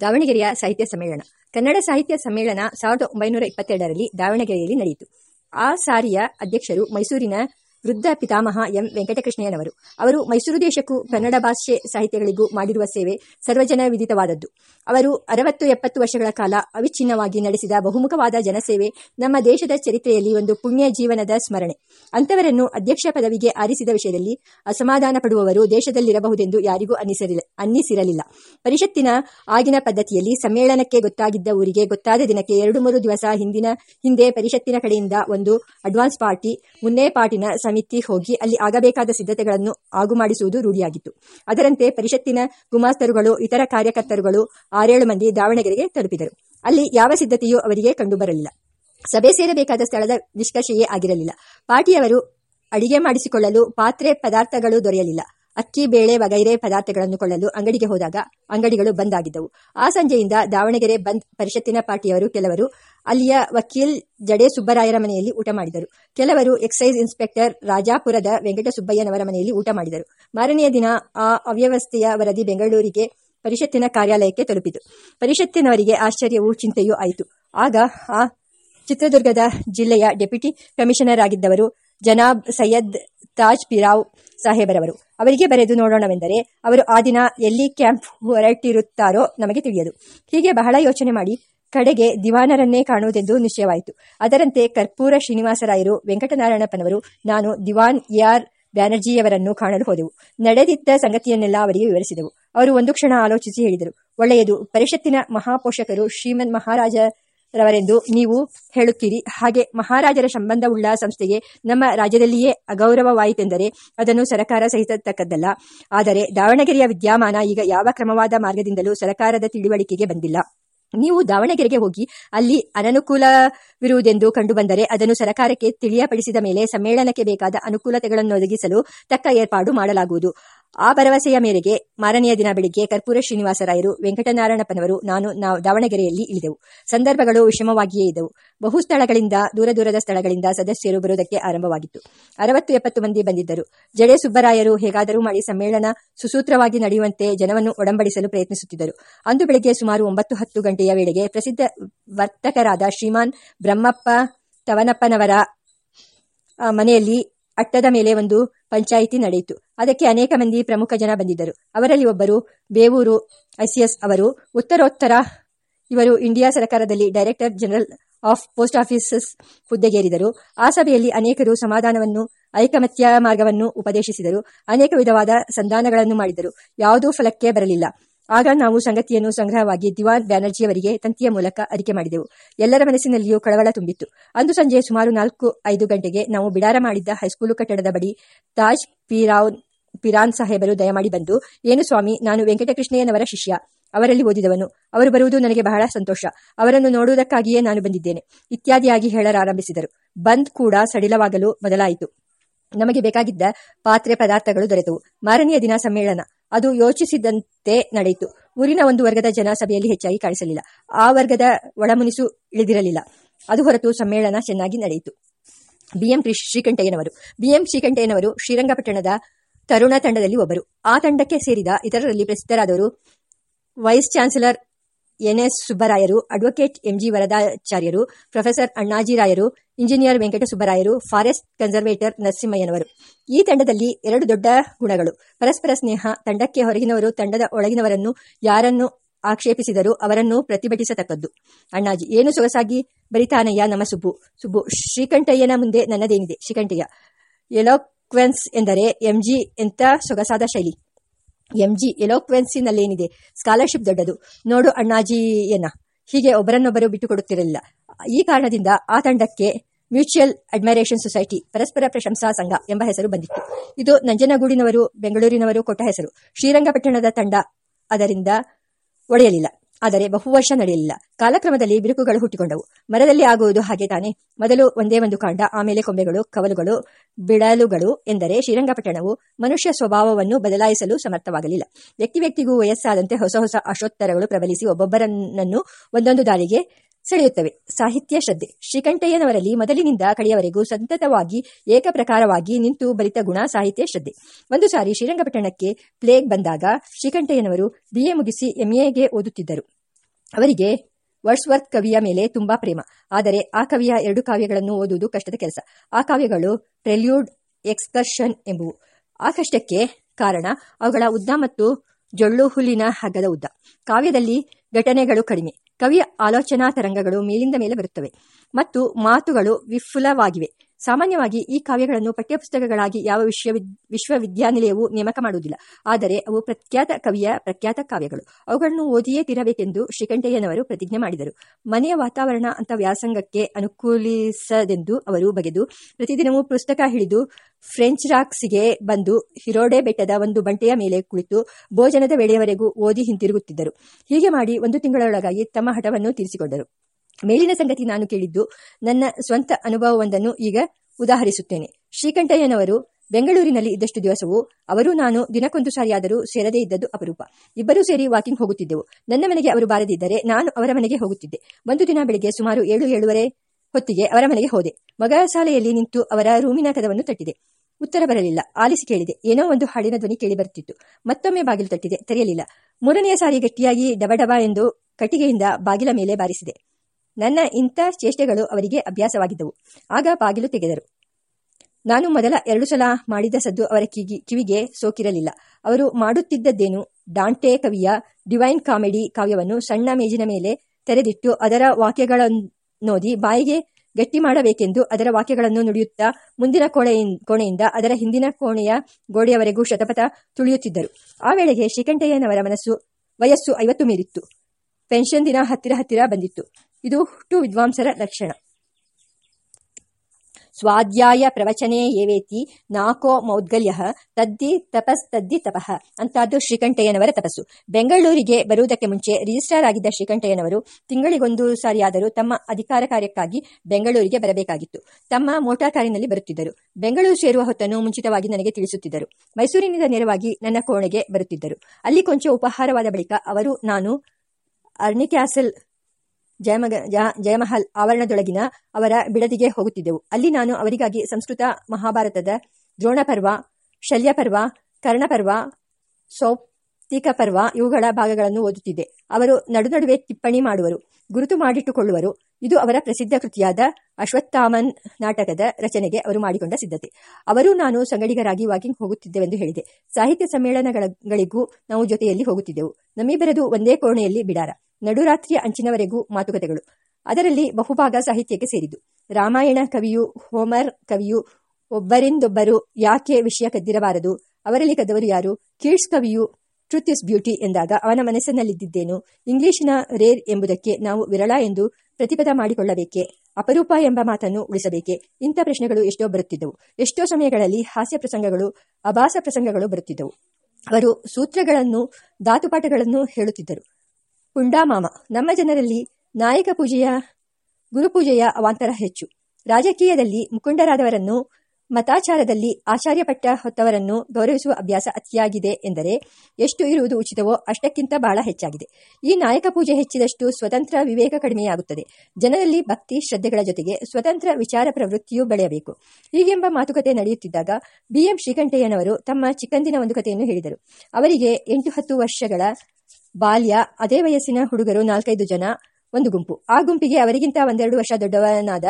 ದಾವಣಗೆರೆಯ ಸಾಹಿತ್ಯ ಸಮ್ಮೇಳನ. ಕನ್ನಡ ಸಾಹಿತ್ಯ ಸಮ್ಮೇಳನ ಸಾವಿರದ ಒಂಬೈನೂರ ಇಪ್ಪತ್ತೆರಡರಲ್ಲಿ ದಾವಣಗೆರೆಯಲ್ಲಿ ನಡೆಯಿತು. ಆ ಸಾರಿಯ ಅಧ್ಯಕ್ಷರು ಮೈಸೂರಿನ ವೃದ್ಧ ಪಿತಾಮಹ ಎಂ. ವೆಂಕಟಕೃಷ್ಣಯ್ಯನವರು. ಅವರು ಮೈಸೂರು ದೇಶಕ್ಕೂ ಕನ್ನಡ ಭಾಷೆ ಸಾಹಿತ್ಯಗಳಿಗೂ ಮಾಡಿರುವ ಸೇವೆ ಸರ್ವಜನ ವಿದಿತವಾದದ್ದು ಅವರು ಅರವತ್ತು ಎಪ್ಪತ್ತು ವರ್ಷಗಳ ಕಾಲ ಅವಿಚ್ಛಿನ್ನವಾಗಿ ನಡೆಸಿದ ಬಹುಮುಖವಾದ ಜನಸೇವೆ ನಮ್ಮ ದೇಶದ ಚರಿತ್ರೆಯಲ್ಲಿ ಒಂದು ಪುಣ್ಯ ಜೀವನದ ಸ್ಮರಣೆ. ಅಂತವರನ್ನು ಅಧ್ಯಕ್ಷ ಪದವಿಗೆ ಆರಿಸಿದ ವಿಷಯದಲ್ಲಿ ಅಸಮಾಧಾನ ಪಡುವವರು ದೇಶದಲ್ಲಿರಬಹುದೆಂದು ಯಾರಿಗೂ ಅನ್ನಿಸಿರಲಿಲ್ಲ ಅನ್ನಿಸಿರಲಿಲ್ಲ. ಪರಿಷತ್ತಿನ ಆಗಿನ ಪದ್ಧತಿಯಲ್ಲಿ ಸಮ್ಮೇಳನಕ್ಕೆ ಗೊತ್ತಾಗಿದ್ದ ಊರಿಗೆ ಗೊತ್ತಾದ ದಿನಕ್ಕೆ ಎರಡು ಮೂರು ದಿವಸ ಹಿಂದಿನ ಹಿಂದೆ ಪರಿಷತ್ತಿನ ಕಡೆಯಿಂದ ಒಂದು ಅಡ್ವಾನ್ಸ್ ಪಾರ್ಟಿ ಮುನ್ನೇ ಪಾಟಿನ ಸಮಿತಿ ಹೋಗಿ ಅಲ್ಲಿ ಆಗಬೇಕಾದ ಸಿದ್ಧತೆಗಳನ್ನು ಆಗು ಮಾಡಿಸುವುದು ರೂಢಿಯಾಗಿತ್ತು. ಅದರಂತೆ ಪರಿಷತ್ತಿನ ಗುಮಾಸ್ತರುಗಳು, ಇತರ ಕಾರ್ಯಕರ್ತರುಗಳು ಆರೇಳು ಮಂದಿ ದಾವಣಗೆರೆಗೆ ತಲುಪಿದರು. ಅಲ್ಲಿ ಯಾವ ಸಿದ್ಧತೆಯೂ ಅವರಿಗೆ ಕಂಡುಬರಲಿಲ್ಲ. ಸಭೆ ಸೇರಬೇಕಾದ ಸ್ಥಳದ ನಿಷ್ಕರ್ಷೆಯೇ ಆಗಿರಲಿಲ್ಲ. ಪಾಟಿಯವರು ಅಡಿಗೆ ಮಾಡಿಸಿಕೊಳ್ಳಲು ಪಾತ್ರೆ ಪದಾರ್ಥಗಳು ದೊರೆಯಲಿಲ್ಲ. ಅಕ್ಕಿ, ಬೇಳೆ ವಗೈರೆ ಪದಾರ್ಥಗಳನ್ನು ಕೊಳ್ಳಲು ಅಂಗಡಿಗೆ ಹೋದಾಗ ಅಂಗಡಿಗಳು ಬಂದ್ ಆಗಿದ್ದವು. ಆ ಸಂಜೆಯಿಂದ ದಾವಣಗೆರೆ ಬಂದ್ ಪರಿಷತ್ತಿನ ಪಾರ್ಟಿಯವರು ಕೆಲವರು ಅಲ್ಲಿಯ ವಕೀಲ್ ಜಡೆ ಸುಬ್ಬರಾಯರ ಮನೆಯಲ್ಲಿ ಊಟ ಮಾಡಿದರು. ಕೆಲವರು ಎಕ್ಸೈಸ್ ಇನ್ಸ್ಪೆಕ್ಟರ್ ರಾಜಾಪುರದ ವೆಂಕಟಸುಬ್ಬಯ್ಯನವರ ಮನೆಯಲ್ಲಿ ಊಟ ಮಾಡಿದರು. ಮಾರನೆಯ ದಿನ ಆ ಅವ್ಯವಸ್ಥೆಯ ವರದಿ ಬೆಂಗಳೂರಿಗೆ ಪರಿಷತ್ತಿನ ಕಾರ್ಯಾಲಯಕ್ಕೆ ತಲುಪಿತು. ಪರಿಷತ್ತಿನವರಿಗೆ ಆಶ್ಚರ್ಯವೂ ಚಿಂತೆಯೂ ಆಯಿತು. ಆಗ ಆ ಚಿತ್ರದುರ್ಗದ ಜಿಲ್ಲೆಯ ಡೆಪ್ಯೂಟಿ ಕಮಿಷನರ್ ಆಗಿದ್ದವರು ಜನಾಬ್ ಸೈಯದ್ ತಾಜ್ ಪಿರಾವ್ ಸಾಹೇಬರವರು. ಅವರಿಗೆ ಬರೆದು ನೋಡೋಣವೆಂದರೆ ಅವರು ಆ ದಿನ ಎಲ್ಲಿ ಕ್ಯಾಂಪ್ ಹೊರಟಿರುತ್ತಾರೋ ನಮಗೆ ತಿಳಿಯದು. ಹೀಗೆ ಬಹಳ ಯೋಚನೆ ಮಾಡಿ ಕಡೆಗೆ ದಿವಾನರನ್ನೇ ಕಾಣುವುದೆಂದು ನಿಶ್ಚಯವಾಯಿತು. ಅದರಂತೆ ಕರ್ಪೂರ ಶ್ರೀನಿವಾಸರಾಯರು ವೆಂಕಟನಾರಾಯಣಪ್ಪನವರು, ನಾನು ದಿವಾನ್ ಎ ಆರ್ ಬ್ಯಾನರ್ಜಿಯವರನ್ನು ಕಾಣಲು ಹೋದೆವು. ನಡೆದಿದ್ದ ಸಂಗತಿಯನ್ನೆಲ್ಲ ಅವರಿಗೆ ವಿವರಿಸಿದೆವು. ಅವರು ಒಂದು ಕ್ಷಣ ಆಲೋಚಿಸಿ ಹೇಳಿದರು, ಒಳ್ಳೆಯದು. ಪರಿಷತ್ತಿನ ಮಹಾಪೋಷಕರು ಶ್ರೀಮನ್ ಮಹಾರಾಜರವರೆಂದು ನೀವು ಹೇಳುತ್ತೀರಿ. ಹಾಗೆ ಮಹಾರಾಜರ ಸಂಬಂಧವುಳ್ಳ ಸಂಸ್ಥೆಗೆ ನಮ್ಮ ರಾಜ್ಯದಲ್ಲಿಯೇ ಅಗೌರವವಾಯಿತೆಂದರೆ ಅದನ್ನು ಸರಕಾರ ಸಹಿಸತಕ್ಕದ್ದಲ್ಲ ಆದರೆ ದಾವಣಗೆರೆಯ ವಿದ್ಯಮಾನ ಈಗ ಯಾವ ಕ್ರಮವಾದ ಮಾರ್ಗದಿಂದಲೂ ಸರಕಾರದ ತಿಳಿವಳಿಕೆಗೆ ಬಂದಿಲ್ಲ. ನೀವು ದಾವಣಗೆರೆಗೆ ಹೋಗಿ ಅಲ್ಲಿ ಅನನುಕೂಲವಿರುವುದೆಂದು ಕಂಡುಬಂದರೆ ಅದನ್ನು ಸರಕಾರಕ್ಕೆ ತಿಳಿಯಪಡಿಸಿದ ಮೇಲೆ ಸಮ್ಮೇಳನಕ್ಕೆ ಬೇಕಾದ ಅನುಕೂಲತೆಗಳನ್ನು ಒದಗಿಸಲು ತಕ್ಕ ಏರ್ಪಾಡು ಮಾಡಲಾಗುವುದು. ಆ ಭರವಸೆಯ ಮೇರೆಗೆ ಮಾರನೆಯ ದಿನ ಬೆಳಿಗ್ಗೆ ಕರ್ಪೂರ ಶ್ರೀನಿವಾಸರಾಯರು ವೆಂಕಟನಾರಾಯಣಪ್ಪನವರು, ನಾನು ನಾವು ದಾವಣಗೆರೆಯಲ್ಲಿ ಇಳಿದೆವು. ಸಂದರ್ಭಗಳು ವಿಷಮವಾಗಿಯೇ ಇದ್ದವು. ಬಹು ಸ್ಥಳಗಳಿಂದ, ದೂರ ದೂರದ ಸ್ಥಳಗಳಿಂದ ಸದಸ್ಯರು ಬರುವುದಕ್ಕೆ ಆರಂಭವಾಗಿತ್ತು. ಅರವತ್ತು ಎಪ್ಪತ್ತು ಮಂದಿ ಬಂದಿದ್ದರು. ಜಡೆ ಸುಬ್ಬರಾಯರು ಹೇಗಾದರೂ ಮಾಡಿ ಸಮ್ಮೇಳನ ಸುಸೂತ್ರವಾಗಿ ನಡೆಯುವಂತೆ ಜನವನ್ನು ಒಡಂಬಡಿಸಲು ಪ್ರಯತ್ನಿಸುತ್ತಿದ್ದರು. ಅಂದು ಬೆಳಿಗ್ಗೆ ಸುಮಾರು ಒಂಬತ್ತು ಹತ್ತು ಗಂಟೆಯ ವೇಳೆಗೆ ಪ್ರಸಿದ್ಧ ವರ್ತಕರಾದ ಶ್ರೀಮಾನ್ ಬ್ರಹ್ಮಪ್ಪ ತವನಪ್ಪನವರ ಮನೆಯಲ್ಲಿ ಅಟ್ಟದ ಮೇಲೆ ಒಂದು ಪಂಚಾಯಿತಿ ನಡೆಯಿತು. ಅದಕ್ಕೆ ಅನೇಕ ಮಂದಿ ಪ್ರಮುಖ ಜನ ಬಂದಿದ್ದರು. ಅವರಲ್ಲಿ ಒಬ್ಬರು ಬೇವೂರು ಐಸಿಎಸ್ ಅವರು, ಉತ್ತರೋತ್ತರ ಇವರು ಇಂಡಿಯಾ ಸರ್ಕಾರದಲ್ಲಿ director general of post offices ಹುದ್ದೆಗೇರಿದರು. ಆ ಸಭೆಯಲ್ಲಿ ಅನೇಕರು ಸಮಾಧಾನವನ್ನು, ಐಕಮತ್ಯ ಮಾರ್ಗವನ್ನು ಉಪದೇಶಿಸಿದರು. ಅನೇಕ ವಿಧವಾದ ಸಂಧಾನಗಳನ್ನು ಮಾಡಿದರು. ಯಾವುದೂ ಫಲಕ್ಕೆ ಬರಲಿಲ್ಲ. ಆಗ ನಾವು ಸಂಗತಿಯನ್ನು ಸಂಗ್ರಹವಾಗಿ ದಿವಾನ್ ಬ್ಯಾನರ್ಜಿಯವರಿಗೆ ತಂತಿಯ ಮೂಲಕ ಅರಿಕೆ ಮಾಡಿದೆವು. ಎಲ್ಲರ ಮನಸ್ಸಿನಲ್ಲಿಯೂ ಕಳವಳ ತುಂಬಿತ್ತು. ಅಂದು ಸಂಜೆ ಸುಮಾರು ನಾಲ್ಕು, ಐದು ಗಂಟೆಗೆ ನಾವು ಬಿಡಾರ ಮಾಡಿದ್ದ ಹೈಸ್ಕೂಲು ಕಟ್ಟಡದ ಬಳಿ ತಾಜ್ ಪಿರಾವ್, ಪಿರಾನ್ ಸಾಹೇಬರು ದಯಮಾಡಿ ಬಂದು, ಏನು ಸ್ವಾಮಿ, ನಾನು ವೆಂಕಟಕೃಷ್ಣಯ್ಯನವರ ಶಿಷ್ಯ. ಅವರಲ್ಲಿ ಓದಿದವನು. ಅವರು ಬರುವುದು ನನಗೆ ಬಹಳ ಸಂತೋಷ. ಅವರನ್ನು ನೋಡುವುದಕ್ಕಾಗಿಯೇ ನಾನು ಬಂದಿದ್ದೇನೆ. ಇತ್ಯಾದಿಯಾಗಿ ಹೇಳಲಾರಂಭಿಸಿದರು. ಬಂದ್ ಕೂಡ ಸಡಿಲವಾಗಲು ಮೊದಲಾಯಿತು ನಮಗೆ ಬೇಕಾಗಿದ್ದ ಪಾತ್ರೆ ಪದಾರ್ಥಗಳು ದೊರೆತವು. ಮಾರನೆಯ ದಿನ ಸಮ್ಮೇಳನ. ಅದು ಯೋಚಿಸಿದಂತೆ ನಡೆಯಿತು. ಊರಿನ ಒಂದು ವರ್ಗದ ಜನ ಸಭೆಯಲ್ಲಿ ಹೆಚ್ಚಾಗಿ ಕಾಣಿಸಲಿಲ್ಲ. ಆ ವರ್ಗದ ಒಳಮುನಿಸು ಇಳಿದಿರಲಿಲ್ಲ. ಅದು ಹೊರತು ಸಮ್ಮೇಳನ ಚೆನ್ನಾಗಿ ನಡೆಯಿತು. ಬಿಎಂ ಶ್ರೀಕಂಠಯ್ಯನವರು. ಬಿಎಂ ಶ್ರೀಕಂಠಯ್ಯನವರು ಶ್ರೀರಂಗಪಟ್ಟಣದ ತರುಣ ತಂಡದಲ್ಲಿ ಒಬ್ಬರು. ಆ ತಂಡಕ್ಕೆ ಸೇರಿದ ಇತರರಲ್ಲಿ ಪ್ರಸಿದ್ಧರಾದವರು ವೈಸ್ ಚಾನ್ಸಲರ್ ಎನ್ಎಸ್ ಸುಬ್ಬರಾಯರು, ಅಡ್ವೊಕೇಟ್ ಎಂಜಿ ವರದಾಚಾರ್ಯರು, ಪ್ರೊಫೆಸರ್ ಅಣ್ಣಾಜಿರಾಯರು ಇಂಜಿನಿಯರ್ ವೆಂಕಟ ಸುಬ್ಬರಾಯರು, ಫಾರೆಸ್ಟ್ ಕನ್ಸರ್ವೇಟರ್ ನರಸಿಂಹಯ್ಯನವರು. ಈ ತಂಡದಲ್ಲಿ ಎರಡು ದೊಡ್ಡ ಗುಣಗಳು. ಪರಸ್ಪರ ಸ್ನೇಹ, ತಂಡಕ್ಕೆ ಹೊರಗಿನವರು, ತಂಡದ ಒಳಗಿನವರನ್ನು ಯಾರನ್ನು ಆಕ್ಷೇಪಿಸಿದರೂ ಅವರನ್ನು ಪ್ರತಿಭಟಿಸತಕ್ಕದ್ದು. ಅಣ್ಣಾಜಿ, ಏನು ಸೊಗಸಾಗಿ ಬರಿತಾನಯ್ಯ ನಮ್ಮ ಸುಬ್ಬು? ಸುಬ್ಬು, ಶ್ರೀಕಂಠಯ್ಯನ ಮುಂದೆ ನನ್ನದೇನಿದೆ? ಶ್ರೀಕಂಠಯ್ಯ, ಎಲೋಕ್ವೆನ್ಸ್ ಎಂದರೆ ಎಂಜಿ, ಎಂಥ ಸೊಗಸಾದ ಶೈಲಿ? ಎಂಜಿ ಎಲೋಕ್ವೆನ್ಸಿನಲ್ಲೇನಿದೆ ಸ್ಕಾಲರ್ಶಿಪ್ ದೊಡ್ಡದು. ನೋಡು ಅಣ್ಣಾಜಿಯನ್ನ. ಹೀಗೆ ಒಬ್ಬರನ್ನೊಬ್ಬರು ಬಿಟ್ಟುಕೊಡುತ್ತಿರಲಿಲ್ಲ. ಈ ಕಾರಣದಿಂದ ಆ ತಂಡಕ್ಕೆ ಮ್ಯೂಚುವಲ್ ಅಡ್ಮೈರೇಷನ್ ಸೊಸೈಟಿ ಪರಸ್ಪರ ಪ್ರಶಂಸಾ ಸಂಘ ಎಂಬ ಹೆಸರು ಬಂದಿತ್ತು. ಇದು ನಂಜನಗೂಡಿನವರು, ಬೆಂಗಳೂರಿನವರು ಕೊಟ್ಟ ಹೆಸರು. ಶ್ರೀರಂಗಪಟ್ಟಣದ ತಂಡ ಅದರಿಂದ ಒಡೆಯಲಿಲ್ಲ. ಆದರೆ ಬಹು ವರ್ಷ ನಡೆಯಲಿಲ್ಲ. ಕಾಲಕ್ರಮದಲ್ಲಿ ಬಿರುಕುಗಳು ಹುಟ್ಟಿಕೊಂಡವು. ಮರದಲ್ಲಿ ಆಗುವುದು ಹಾಗೆ ತಾನೆ. ಮೊದಲು ಒಂದೇ ಒಂದು ಕಾಂಡ, ಆಮೇಲೆ ಕೊಂಬೆಗಳು, ಕವಲುಗಳು ಬಿಡಲುಗಳು ಎಂದರೆ ಶ್ರೀರಂಗಪಟ್ಟಣವು ಮನುಷ್ಯ ಸ್ವಭಾವವನ್ನು ಬದಲಾಯಿಸಲು ಸಮರ್ಥವಾಗಲಿಲ್ಲ. ವ್ಯಕ್ತಿ ವ್ಯಕ್ತಿಗೂ ವಯಸ್ಸಾದಂತೆ ಹೊಸ ಹೊಸ ಅಶೋತ್ತರಗಳು ಪ್ರಬಲಿಸಿ ಒಬ್ಬೊಬ್ಬರನ್ನು ಒಂದೊಂದು ದಾರಿಗೆ ಸೆಳೆಯುತ್ತವೆ. ಸಾಹಿತ್ಯ ಶ್ರದ್ಧೆ. ಶ್ರೀಕಂಠಯ್ಯನವರಲ್ಲಿ ಮೊದಲಿನಿಂದ ಕಡೆಯವರೆಗೂ ಸಂತತವಾಗಿ, ಏಕಪ್ರಕಾರವಾಗಿ ನಿಂತು ಬಲಿತ ಗುಣ ಸಾಹಿತ್ಯ ಶ್ರದ್ಧೆ. ಒಂದು ಸಾರಿ ಶ್ರೀರಂಗಪಟ್ಟಣಕ್ಕೆ ಪ್ಲೇಗ್ ಬಂದಾಗ ಶ್ರೀಕಂಠಯ್ಯನವರು ಬಿಎ ಮುಗಿಸಿ ಎಂಎಗೆ ಓದುತ್ತಿದ್ದರು. ಅವರಿಗೆ ವರ್ಡ್ಸ್ವರ್ತ್ ಕವಿಯ ಮೇಲೆ ತುಂಬಾ ಪ್ರೇಮ. ಆದರೆ ಆ ಕವಿಯ ಎರಡು ಕಾವ್ಯಗಳನ್ನು ಓದುವುದು ಕಷ್ಟದ ಕೆಲಸ. ಆ ಕಾವ್ಯಗಳು ಪ್ರೆಲ್ಯೂಡ್, ಎಕ್ಸ್ಕರ್ಷನ್ ಎಂಬುವು. ಆ ಕಷ್ಟಕ್ಕೆ ಕಾರಣ ಅವುಗಳ ಉದ್ದ ಮತ್ತು ಜೊಳ್ಳು ಹುಲ್ಲಿನ ಹಗ್ಗದ ಉದ್ದ. ಕಾವ್ಯದಲ್ಲಿ ಘಟನೆಗಳು ಕಡಿಮೆ. ಕವಿಯ ಆಲೋಚನಾ ತರಂಗಗಳು ಮೇಲಿಂದ ಮೇಲೆ ಬರುತ್ತವೆ. ಮತ್ತು ಮಾತುಗಳು ವಿಫುಲವಾಗಿವೆ. ಸಾಮಾನ್ಯವಾಗಿ ಈ ಕಾವ್ಯಗಳನ್ನು ಪಠ್ಯಪುಸ್ತಕಗಳಾಗಿ ಯಾವ ವಿಶ್ವ ವಿಶ್ವವಿದ್ಯಾನಿಲಯವು ನೇಮಕ ಮಾಡುವುದಿಲ್ಲ. ಆದರೆ ಅವು ಪ್ರಖ್ಯಾತ ಕವಿಯ ಪ್ರಖ್ಯಾತ ಕಾವ್ಯಗಳು. ಅವುಗಳನ್ನು ಓದಿಯೇ ತೀರಬೇಕೆಂದು ಶ್ರೀಕಂಠಯ್ಯನವರು ಪ್ರತಿಜ್ಞೆ ಮಾಡಿದರು. ಮನೆಯ ವಾತಾವರಣ ಅಂತ ವ್ಯಾಸಂಗಕ್ಕೆ ಅನುಕೂಲಿಸದೆಂದು ಅವರು ಬಗೆದು ಪ್ರತಿದಿನವೂ ಪುಸ್ತಕ ಹಿಡಿದು ಫ್ರೆಂಚ್ ರಾಕ್ಸ್ಗೆ ಬಂದು ಹಿರೋಡೆ ಬೆಟ್ಟದ ಒಂದು ಬಂಟೆಯ ಮೇಲೆ ಕುಳಿತು ಭೋಜನದ ವೇಳೆಯವರೆಗೂ ಓದಿ ಹಿಂತಿರುಗುತ್ತಿದ್ದರು. ಹೀಗೆ ಮಾಡಿ ಒಂದು ತಿಂಗಳೊಳಗಾಗಿ ತಮ್ಮ ಹಠವನ್ನು ತೀರಿಸಿಕೊಂಡರು. ಮೇಲಿನ ಸಂಗತಿ ನಾನು ಕೇಳಿದ್ದು ನನ್ನ ಸ್ವಂತ ಅನುಭವವೊಂದನ್ನು ಈಗ ಉದಾಹರಿಸುತ್ತೇನೆ. ಶ್ರೀಕಂಠಯ್ಯನವರು ಬೆಂಗಳೂರಿನಲ್ಲಿ ಇದ್ದಷ್ಟು ದಿವಸವು ಅವರು ನಾನು ದಿನಕ್ಕೊಂದು ಸಾರಿಯಾದರೂ ಸೇರದೇ ಇದ್ದದ್ದು ಅಪರೂಪ. ಇಬ್ಬರೂ ಸೇರಿ ವಾಕಿಂಗ್ ಹೋಗುತ್ತಿದ್ದೆವು. ನನ್ನ ಮನೆಗೆ ಅವರು ಬಾರದಿದ್ದರೆ ನಾನು ಅವರ ಮನೆಗೆ ಹೋಗುತ್ತಿದ್ದೆ. ಒಂದು ದಿನ ಬೆಳಿಗ್ಗೆ ಸುಮಾರು ಏಳು, ಏಳುವರೆ ಹೊತ್ತಿಗೆ ಅವರ ಮನೆಗೆ ಹೋದೆ. ಮಗ ಶಾಲೆಯಲ್ಲಿ ನಿಂತು ಅವರ ರೂಮಿನ ಕದವನ್ನು ತಟ್ಟಿದೆ. ಉತ್ತರ ಬರಲಿಲ್ಲ. ಆಲಿಸಿ ಕೇಳಿದೆ. ಏನೋ ಒಂದು ಹಾಡಿನ ಧ್ವನಿ ಕೇಳಿ ಬರುತ್ತಿತ್ತು ಮತ್ತೊಮ್ಮೆ ಬಾಗಿಲು ತಟ್ಟಿದೆ. ತೆರೆಯಲಿಲ್ಲ. ಮೂರನೆಯ ಸಾರಿ ಗಟ್ಟಿಯಾಗಿ ಡಬಡಬ ಎಂದು ಕಟ್ಟಿಗೆಯಿಂದ ಬಾಗಿಲ ಮೇಲೆ ಬಾರಿಸಿದೆ. ನನ್ನ ಇಂಥ ಚೇಷ್ಟೆಗಳು ಅವರಿಗೆ ಅಭ್ಯಾಸವಾಗಿದ್ದವು. ಆಗ ಬಾಗಿಲು ತೆಗೆದರು. ನಾನು ಮೊದಲ ಎರಡು ಸಲ ಮಾಡಿದ ಸದ್ದು ಅವರ ಕಿಗಿ ಕಿವಿಗೆ ಸೋಕಿರಲಿಲ್ಲ. ಅವರು ಮಾಡುತ್ತಿದ್ದದ್ದೇನು? ಡಾಂಟೆ ಕವಿಯ ಡಿವೈನ್ ಕಾಮಿಡಿ ಕಾವ್ಯವನ್ನು ಸಣ್ಣ ಮೇಜಿನ ಮೇಲೆ ತೆರೆದಿಟ್ಟು ಅದರ ವಾಕ್ಯಗಳನ್ನೋದಿ ಬಾಯಿಗೆ ಗಟ್ಟಿ ಮಾಡಬೇಕೆಂದು ಅದರ ವಾಕ್ಯಗಳನ್ನು ನುಡಿಯುತ್ತಾ ಮುಂದಿನ ಕೋಣೆಯಿಂದ ಅದರ ಹಿಂದಿನ ಕೋಣೆಯ ಗೋಡೆಯವರೆಗೂ ಶತಪಥ ತುಳಿಯುತ್ತಿದ್ದರು. ಆ ವೇಳೆಗೆ ಶ್ರೀಕಂಠಯ್ಯನವರ ಮನಸ್ಸು ವಯಸ್ಸು ಐವತ್ತು ಮೀರಿತ್ತು. ಪೆನ್ಷನ್ ದಿನ ಹತ್ತಿರ ಹತ್ತಿರ ಬಂದಿತ್ತು. ಇದು ಹುಟ್ಟು ವಿದ್ವಾಂಸರ ಲಕ್ಷಣ. ಸ್ವಾಧ್ಯಾಯ ಪ್ರವಚನೆ ಏವೇತಿ ನಾಕೋ ಮೌದ್ಗಲ್ಯ ತದ್ದಿ ತಪಸ್ ತದ್ದಿ ತಪಃ ಅಂತಾದ್ದು ಶ್ರೀಕಂಠಯ್ಯನವರ ತಪಸ್ಸು. ಬೆಂಗಳೂರಿಗೆ ಬರುವುದಕ್ಕೆ ಮುಂಚೆ ರಿಜಿಸ್ಟ್ರಾರ್ ಆಗಿದ್ದ ಶ್ರೀಕಂಠಯ್ಯನವರು ತಿಂಗಳಿಗೊಂದು ಸಾರಿಯಾದರೂ ತಮ್ಮ ಅಧಿಕಾರ ಕಾರ್ಯಕ್ಕಾಗಿ ಬೆಂಗಳೂರಿಗೆ ಬರಬೇಕಾಗಿತ್ತು. ತಮ್ಮ ಮೋಟಾರ್ ಕಾರಿನಲ್ಲಿ ಬರುತ್ತಿದ್ದರು. ಬೆಂಗಳೂರು ಸೇರುವ ಹೊತ್ತನ್ನು ಮುಂಚಿತವಾಗಿ ನನಗೆ ತಿಳಿಸುತ್ತಿದ್ದರು. ಮೈಸೂರಿನಿಂದ ನೇರವಾಗಿ ನನ್ನ ಕೋಣೆಗೆ ಬರುತ್ತಿದ್ದರು. ಅಲ್ಲಿ ಕೊಂಚ ಉಪಹಾರವಾದ ಬಳಿಕ ಅವರು ನಾನು ಅರ್ನಿ ಕ್ಯಾಸಲ್ ಜಯಮಗ ಜಯಮಹಲ್ ಆವರಣದೊಳಗಿನ ಅವರ ಬಿಡದಿಗೆ ಹೋಗುತ್ತಿದ್ದೆವು. ಅಲ್ಲಿ ನಾನು ಅವರಿಗಾಗಿ ಸಂಸ್ಕೃತ ಮಹಾಭಾರತದ ದ್ರೋಣಪರ್ವ, ಶಲ್ಯಪರ್ವ, ಕರ್ಣಪರ್ವ ಸೌಪ್ತಿಕ ಪರ್ವ ಇವುಗಳ ಭಾಗಗಳನ್ನು ಓದುತ್ತಿದ್ದೆ. ಅವರು ನಡುನಡುವೆ ಟಿಪ್ಪಣಿ ಮಾಡುವರು. ಗುರುತು ಮಾಡಿಟ್ಟುಕೊಳ್ಳುವರು. ಇದು ಅವರ ಪ್ರಸಿದ್ಧ ಕೃತಿಯಾದ ಅಶ್ವತ್ಥಾಮನ್ ನಾಟಕದ ರಚನೆಗೆ ಅವರು ಮಾಡಿಕೊಂಡ ಸಿದ್ಧತೆ. ಅವರು ನಾನು ಸಂಗಡಿಗರಾಗಿ ವಾಕಿಂಗ್ ಹೋಗುತ್ತಿದ್ದೆವೆಂದು ಹೇಳಿದೆ. ಸಾಹಿತ್ಯ ಸಮ್ಮೇಳನಗಳಿಗೂ ನಾವು ಜೊತೆಯಲ್ಲಿ ಹೋಗುತ್ತಿದ್ದೆವು. ನಮ್ಮಿಬ್ಬರದು ಒಂದೇ ಕೋಣೆಯಲ್ಲಿ ಬಿಡಾರ. ನಡುರಾತ್ರಿಯ ಅಂಚಿನವರೆಗೂ ಮಾತುಕತೆಗಳು. ಅದರಲ್ಲಿ ಬಹುಭಾಗ ಸಾಹಿತ್ಯಕ್ಕೆ ಸೇರಿದ್ದು. ರಾಮಾಯಣ ಕವಿಯು, ಹೋಮರ್ ಕವಿಯು, ಒಬ್ಬರಿಂದೊಬ್ಬರು ಯಾಕೆ ವಿಷಯ ಕದ್ದಿರಬಾರದು? ಅವರಲ್ಲಿ ಕದ್ದವರು ಯಾರು? ಕೀಟ್ಸ್ ಕವಿಯು ಟ್ರೂತ್ ಇಸ್ ಬ್ಯೂಟಿ ಎಂದಾಗ ಅವನ ಮನಸ್ಸಿನಲ್ಲಿದ್ದೇನು ಇಂಗ್ಲಿಶಿನ ರೇರ್ ಎಂಬುದಕ್ಕೆ ನಾವು ವಿರಳ ಎಂದು ಪ್ರತಿಪದ ಮಾಡಿಕೊಳ್ಳಬೇಕೆ? ಅಪರೂಪ ಎಂಬ ಮಾತನ್ನು ಉಳಿಸಬೇಕೆ? ಇಂಥ ಪ್ರಶ್ನೆಗಳು ಎಷ್ಟೋ ಬರುತ್ತಿದ್ದವು. ಎಷ್ಟೋ ಸಮಯಗಳಲ್ಲಿ ಹಾಸ್ಯ ಪ್ರಸಂಗಗಳು, ಅಭಾಸ ಪ್ರಸಂಗಗಳು ಬರುತ್ತಿದ್ದವು. ಅವರು ಸೂತ್ರಗಳನ್ನು, ಧಾತುಪಾಠಗಳನ್ನು ಹೇಳುತ್ತಿದ್ದರು. ಪುಂಡಾಮಾಮ. ನಮ್ಮ ಜನರಲ್ಲಿ ನಾಯಕ ಪೂಜೆಯ ಗುರುಪೂಜೆಯ ಅವಾಂತರ ಹೆಚ್ಚು. ರಾಜಕೀಯದಲ್ಲಿ ಮುಖಂಡರಾದವರನ್ನು ಮತಾಚಾರದಲ್ಲಿ ಆಚಾರ್ಯಪಟ್ಟ ಹೊತ್ತವರನ್ನು ಗೌರವಿಸುವ ಅಭ್ಯಾಸ ಅತಿಯಾಗಿದೆ ಎಂದರೆ ಎಷ್ಟು ಇರುವುದು ಉಚಿತವೋ ಅಷ್ಟಕ್ಕಿಂತ ಬಹಳ ಹೆಚ್ಚಾಗಿದೆ. ಈ ನಾಯಕ ಪೂಜೆ ಹೆಚ್ಚಿದಷ್ಟು ಸ್ವತಂತ್ರ ವಿವೇಕ ಕಡಿಮೆಯಾಗುತ್ತದೆ. ಜನರಲ್ಲಿ ಭಕ್ತಿ, ಶ್ರದ್ಧೆಗಳ ಜೊತೆಗೆ ಸ್ವತಂತ್ರ ವಿಚಾರ ಪ್ರವೃತ್ತಿಯೂ ಬೆಳೆಯಬೇಕು. ಹೀಗೆಂಬ ಮಾತುಕತೆ ನಡೆಯುತ್ತಿದ್ದಾಗ ಬಿಎಂ ಶ್ರೀಕಂಠಯ್ಯನವರು ತಮ್ಮ ಚಿಕ್ಕಂದಿನ ಒಂದು ಕಥೆಯನ್ನು ಹೇಳಿದರು. ಅವರಿಗೆ ಎಂಟು ಹತ್ತು ವರ್ಷಗಳ ಬಾಲ್ಯ, ಅದೇ ವಯಸ್ಸಿನ ಹುಡುಗರು ನಾಲ್ಕೈದು ಜನ, ಒಂದು ಗುಂಪು. ಆ ಗುಂಪಿಗೆ ಅವರಿಗಿಂತ ಒಂದೆರಡು ವರ್ಷ ದೊಡ್ಡವನಾದ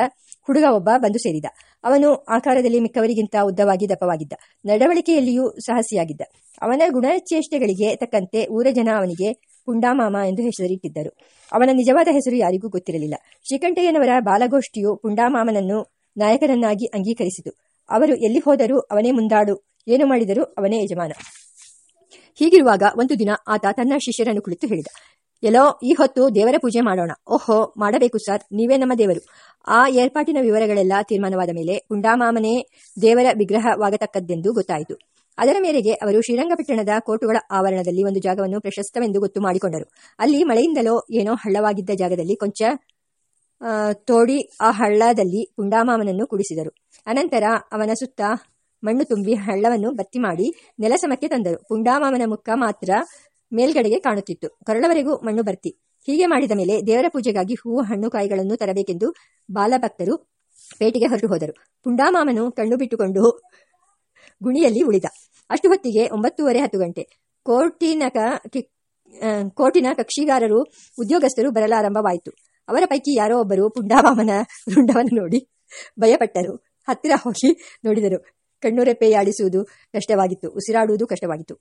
ಹುಡುಗ ಒಬ್ಬ ಬಂದು ಸೇರಿದ. ಅವನು ಆಕಾರದಲ್ಲಿ ಮಿಕ್ಕವರಿಗಿಂತ ಉದ್ದವಾಗಿ ದಪ್ಪವಾಗಿದ್ದ. ನಡವಳಿಕೆಯಲ್ಲಿಯೂ ಸಾಹಸಿಯಾಗಿದ್ದ. ಅವನ ಗುಣಚೇಷ್ಟೆಗಳಿಗೆ ತಕ್ಕಂತೆ ಊರ ಜನ ಅವನಿಗೆ ಪುಂಡಾಮಾಮ ಎಂದು ಹೆಸರಿಟ್ಟಿದ್ದರು. ಅವನ ನಿಜವಾದ ಹೆಸರು ಯಾರಿಗೂ ಗೊತ್ತಿರಲಿಲ್ಲ. ಶ್ರೀಕಂಠಯ್ಯನವರ ಬಾಲಗೋಷ್ಠಿಯು ಪುಂಡಾಮಾಮನನ್ನು ನಾಯಕನನ್ನಾಗಿ ಅಂಗೀಕರಿಸಿತು. ಅವರು ಎಲ್ಲಿ ಹೋದರೂ ಅವನೇ ಮುಂದಾಡು, ಏನು ಮಾಡಿದರೂ ಅವನೇ ಯಜಮಾನ. ಹೀಗಿರುವಾಗ ಒಂದು ದಿನ ಆತ ತನ್ನ ಶಿಷ್ಯರನ್ನು ಕುಳಿತು ಹೇಳಿದ. ಎಲ್ಲೋ, ಈ ಹೊತ್ತು ದೇವರ ಪೂಜೆ ಮಾಡೋಣ. ಓಹೋ, ಮಾಡಬೇಕು ಸರ್. ನೀವೇ ನಮ್ಮ ದೇವರು. ಆ ಏರ್ಪಾಟಿನ ವಿವರಗಳೆಲ್ಲ ತೀರ್ಮಾನವಾದ ಮೇಲೆ ಗುಂಡಾಮಾಮನೇ ದೇವರ ವಿಗ್ರಹವಾಗತಕ್ಕದ್ದೆಂದು ಗೊತ್ತಾಯಿತು. ಅದರ ಮೇರೆಗೆ ಅವರು ಶ್ರೀರಂಗಪಟ್ಟಣದ ಕೋಟುಗಳ ಆವರಣದಲ್ಲಿ ಒಂದು ಜಾಗವನ್ನು ಪ್ರಶಸ್ತವೆಂದು ಗೊತ್ತು ಮಾಡಿಕೊಂಡರು. ಅಲ್ಲಿ ಮಳೆಯಿಂದಲೋ ಏನೋ ಹಳ್ಳವಾಗಿದ್ದ ಜಾಗದಲ್ಲಿ ಕೊಂಚ ತೋಡಿ ಆ ಹಳ್ಳದಲ್ಲಿ ಪುಂಡಾಮಾಮನನ್ನು ಕುಡಿಸಿದರು. ಅನಂತರ ಅವನ ಸುತ್ತ ಮಣ್ಣು ತುಂಬಿ ಹಳ್ಳವನ್ನು ಬತ್ತಿ ಮಾಡಿ ನೆಲಸಮಕ್ಕೆ ತಂದರು. ಪುಂಡಾಮಾಮನ ಮುಖ ಮಾತ್ರ ಮೇಲ್ಗಡೆಗೆ ಕಾಣುತ್ತಿತ್ತು. ಕರಳವರೆಗೂ ಮಣ್ಣು ಬರ್ತಿ ಹೀಗೆ ಮಾಡಿದ ಮೇಲೆ ದೇವರ ಪೂಜೆಗಾಗಿ ಹೂವು, ಹಣ್ಣು, ಕಾಯಿಗಳನ್ನು ತರಬೇಕೆಂದು ಬಾಲಭಕ್ತರು ಪೇಟೆಗೆ ಹೊರಟು ಹೋದರು. ಪುಂಡಾಮಾಮನು ಕಣ್ಣು ಬಿಟ್ಟುಕೊಂಡು ಗುಣಿಯಲ್ಲಿ ಉಳಿದ. ಅಷ್ಟು ಹೊತ್ತಿಗೆ ಒಂಬತ್ತೂವರೆ ಹತ್ತು ಗಂಟೆ. ಕೋರ್ಟಿನಕ ಕೋರ್ಟಿನ ಕಕ್ಷಿಗಾರರು, ಉದ್ಯೋಗಸ್ಥರು ಬರಲಾರಂಭವಾಯಿತು. ಅವರ ಪೈಕಿ ಯಾರೋ ಒಬ್ಬರು ಪುಂಡಾಮಾಮನ ರುಂಡವನ್ನು ನೋಡಿ ಭಯಪಟ್ಟರು. ಹತ್ತಿರ ಹೋಗಿ ನೋಡಿದರು. ಕಣ್ಣುರೆಪ್ಪೆಯಾಡಿಸುವುದು ಕಷ್ಟವಾಗಿತ್ತು, ಉಸಿರಾಡುವುದು ಕಷ್ಟವಾಗಿತ್ತು.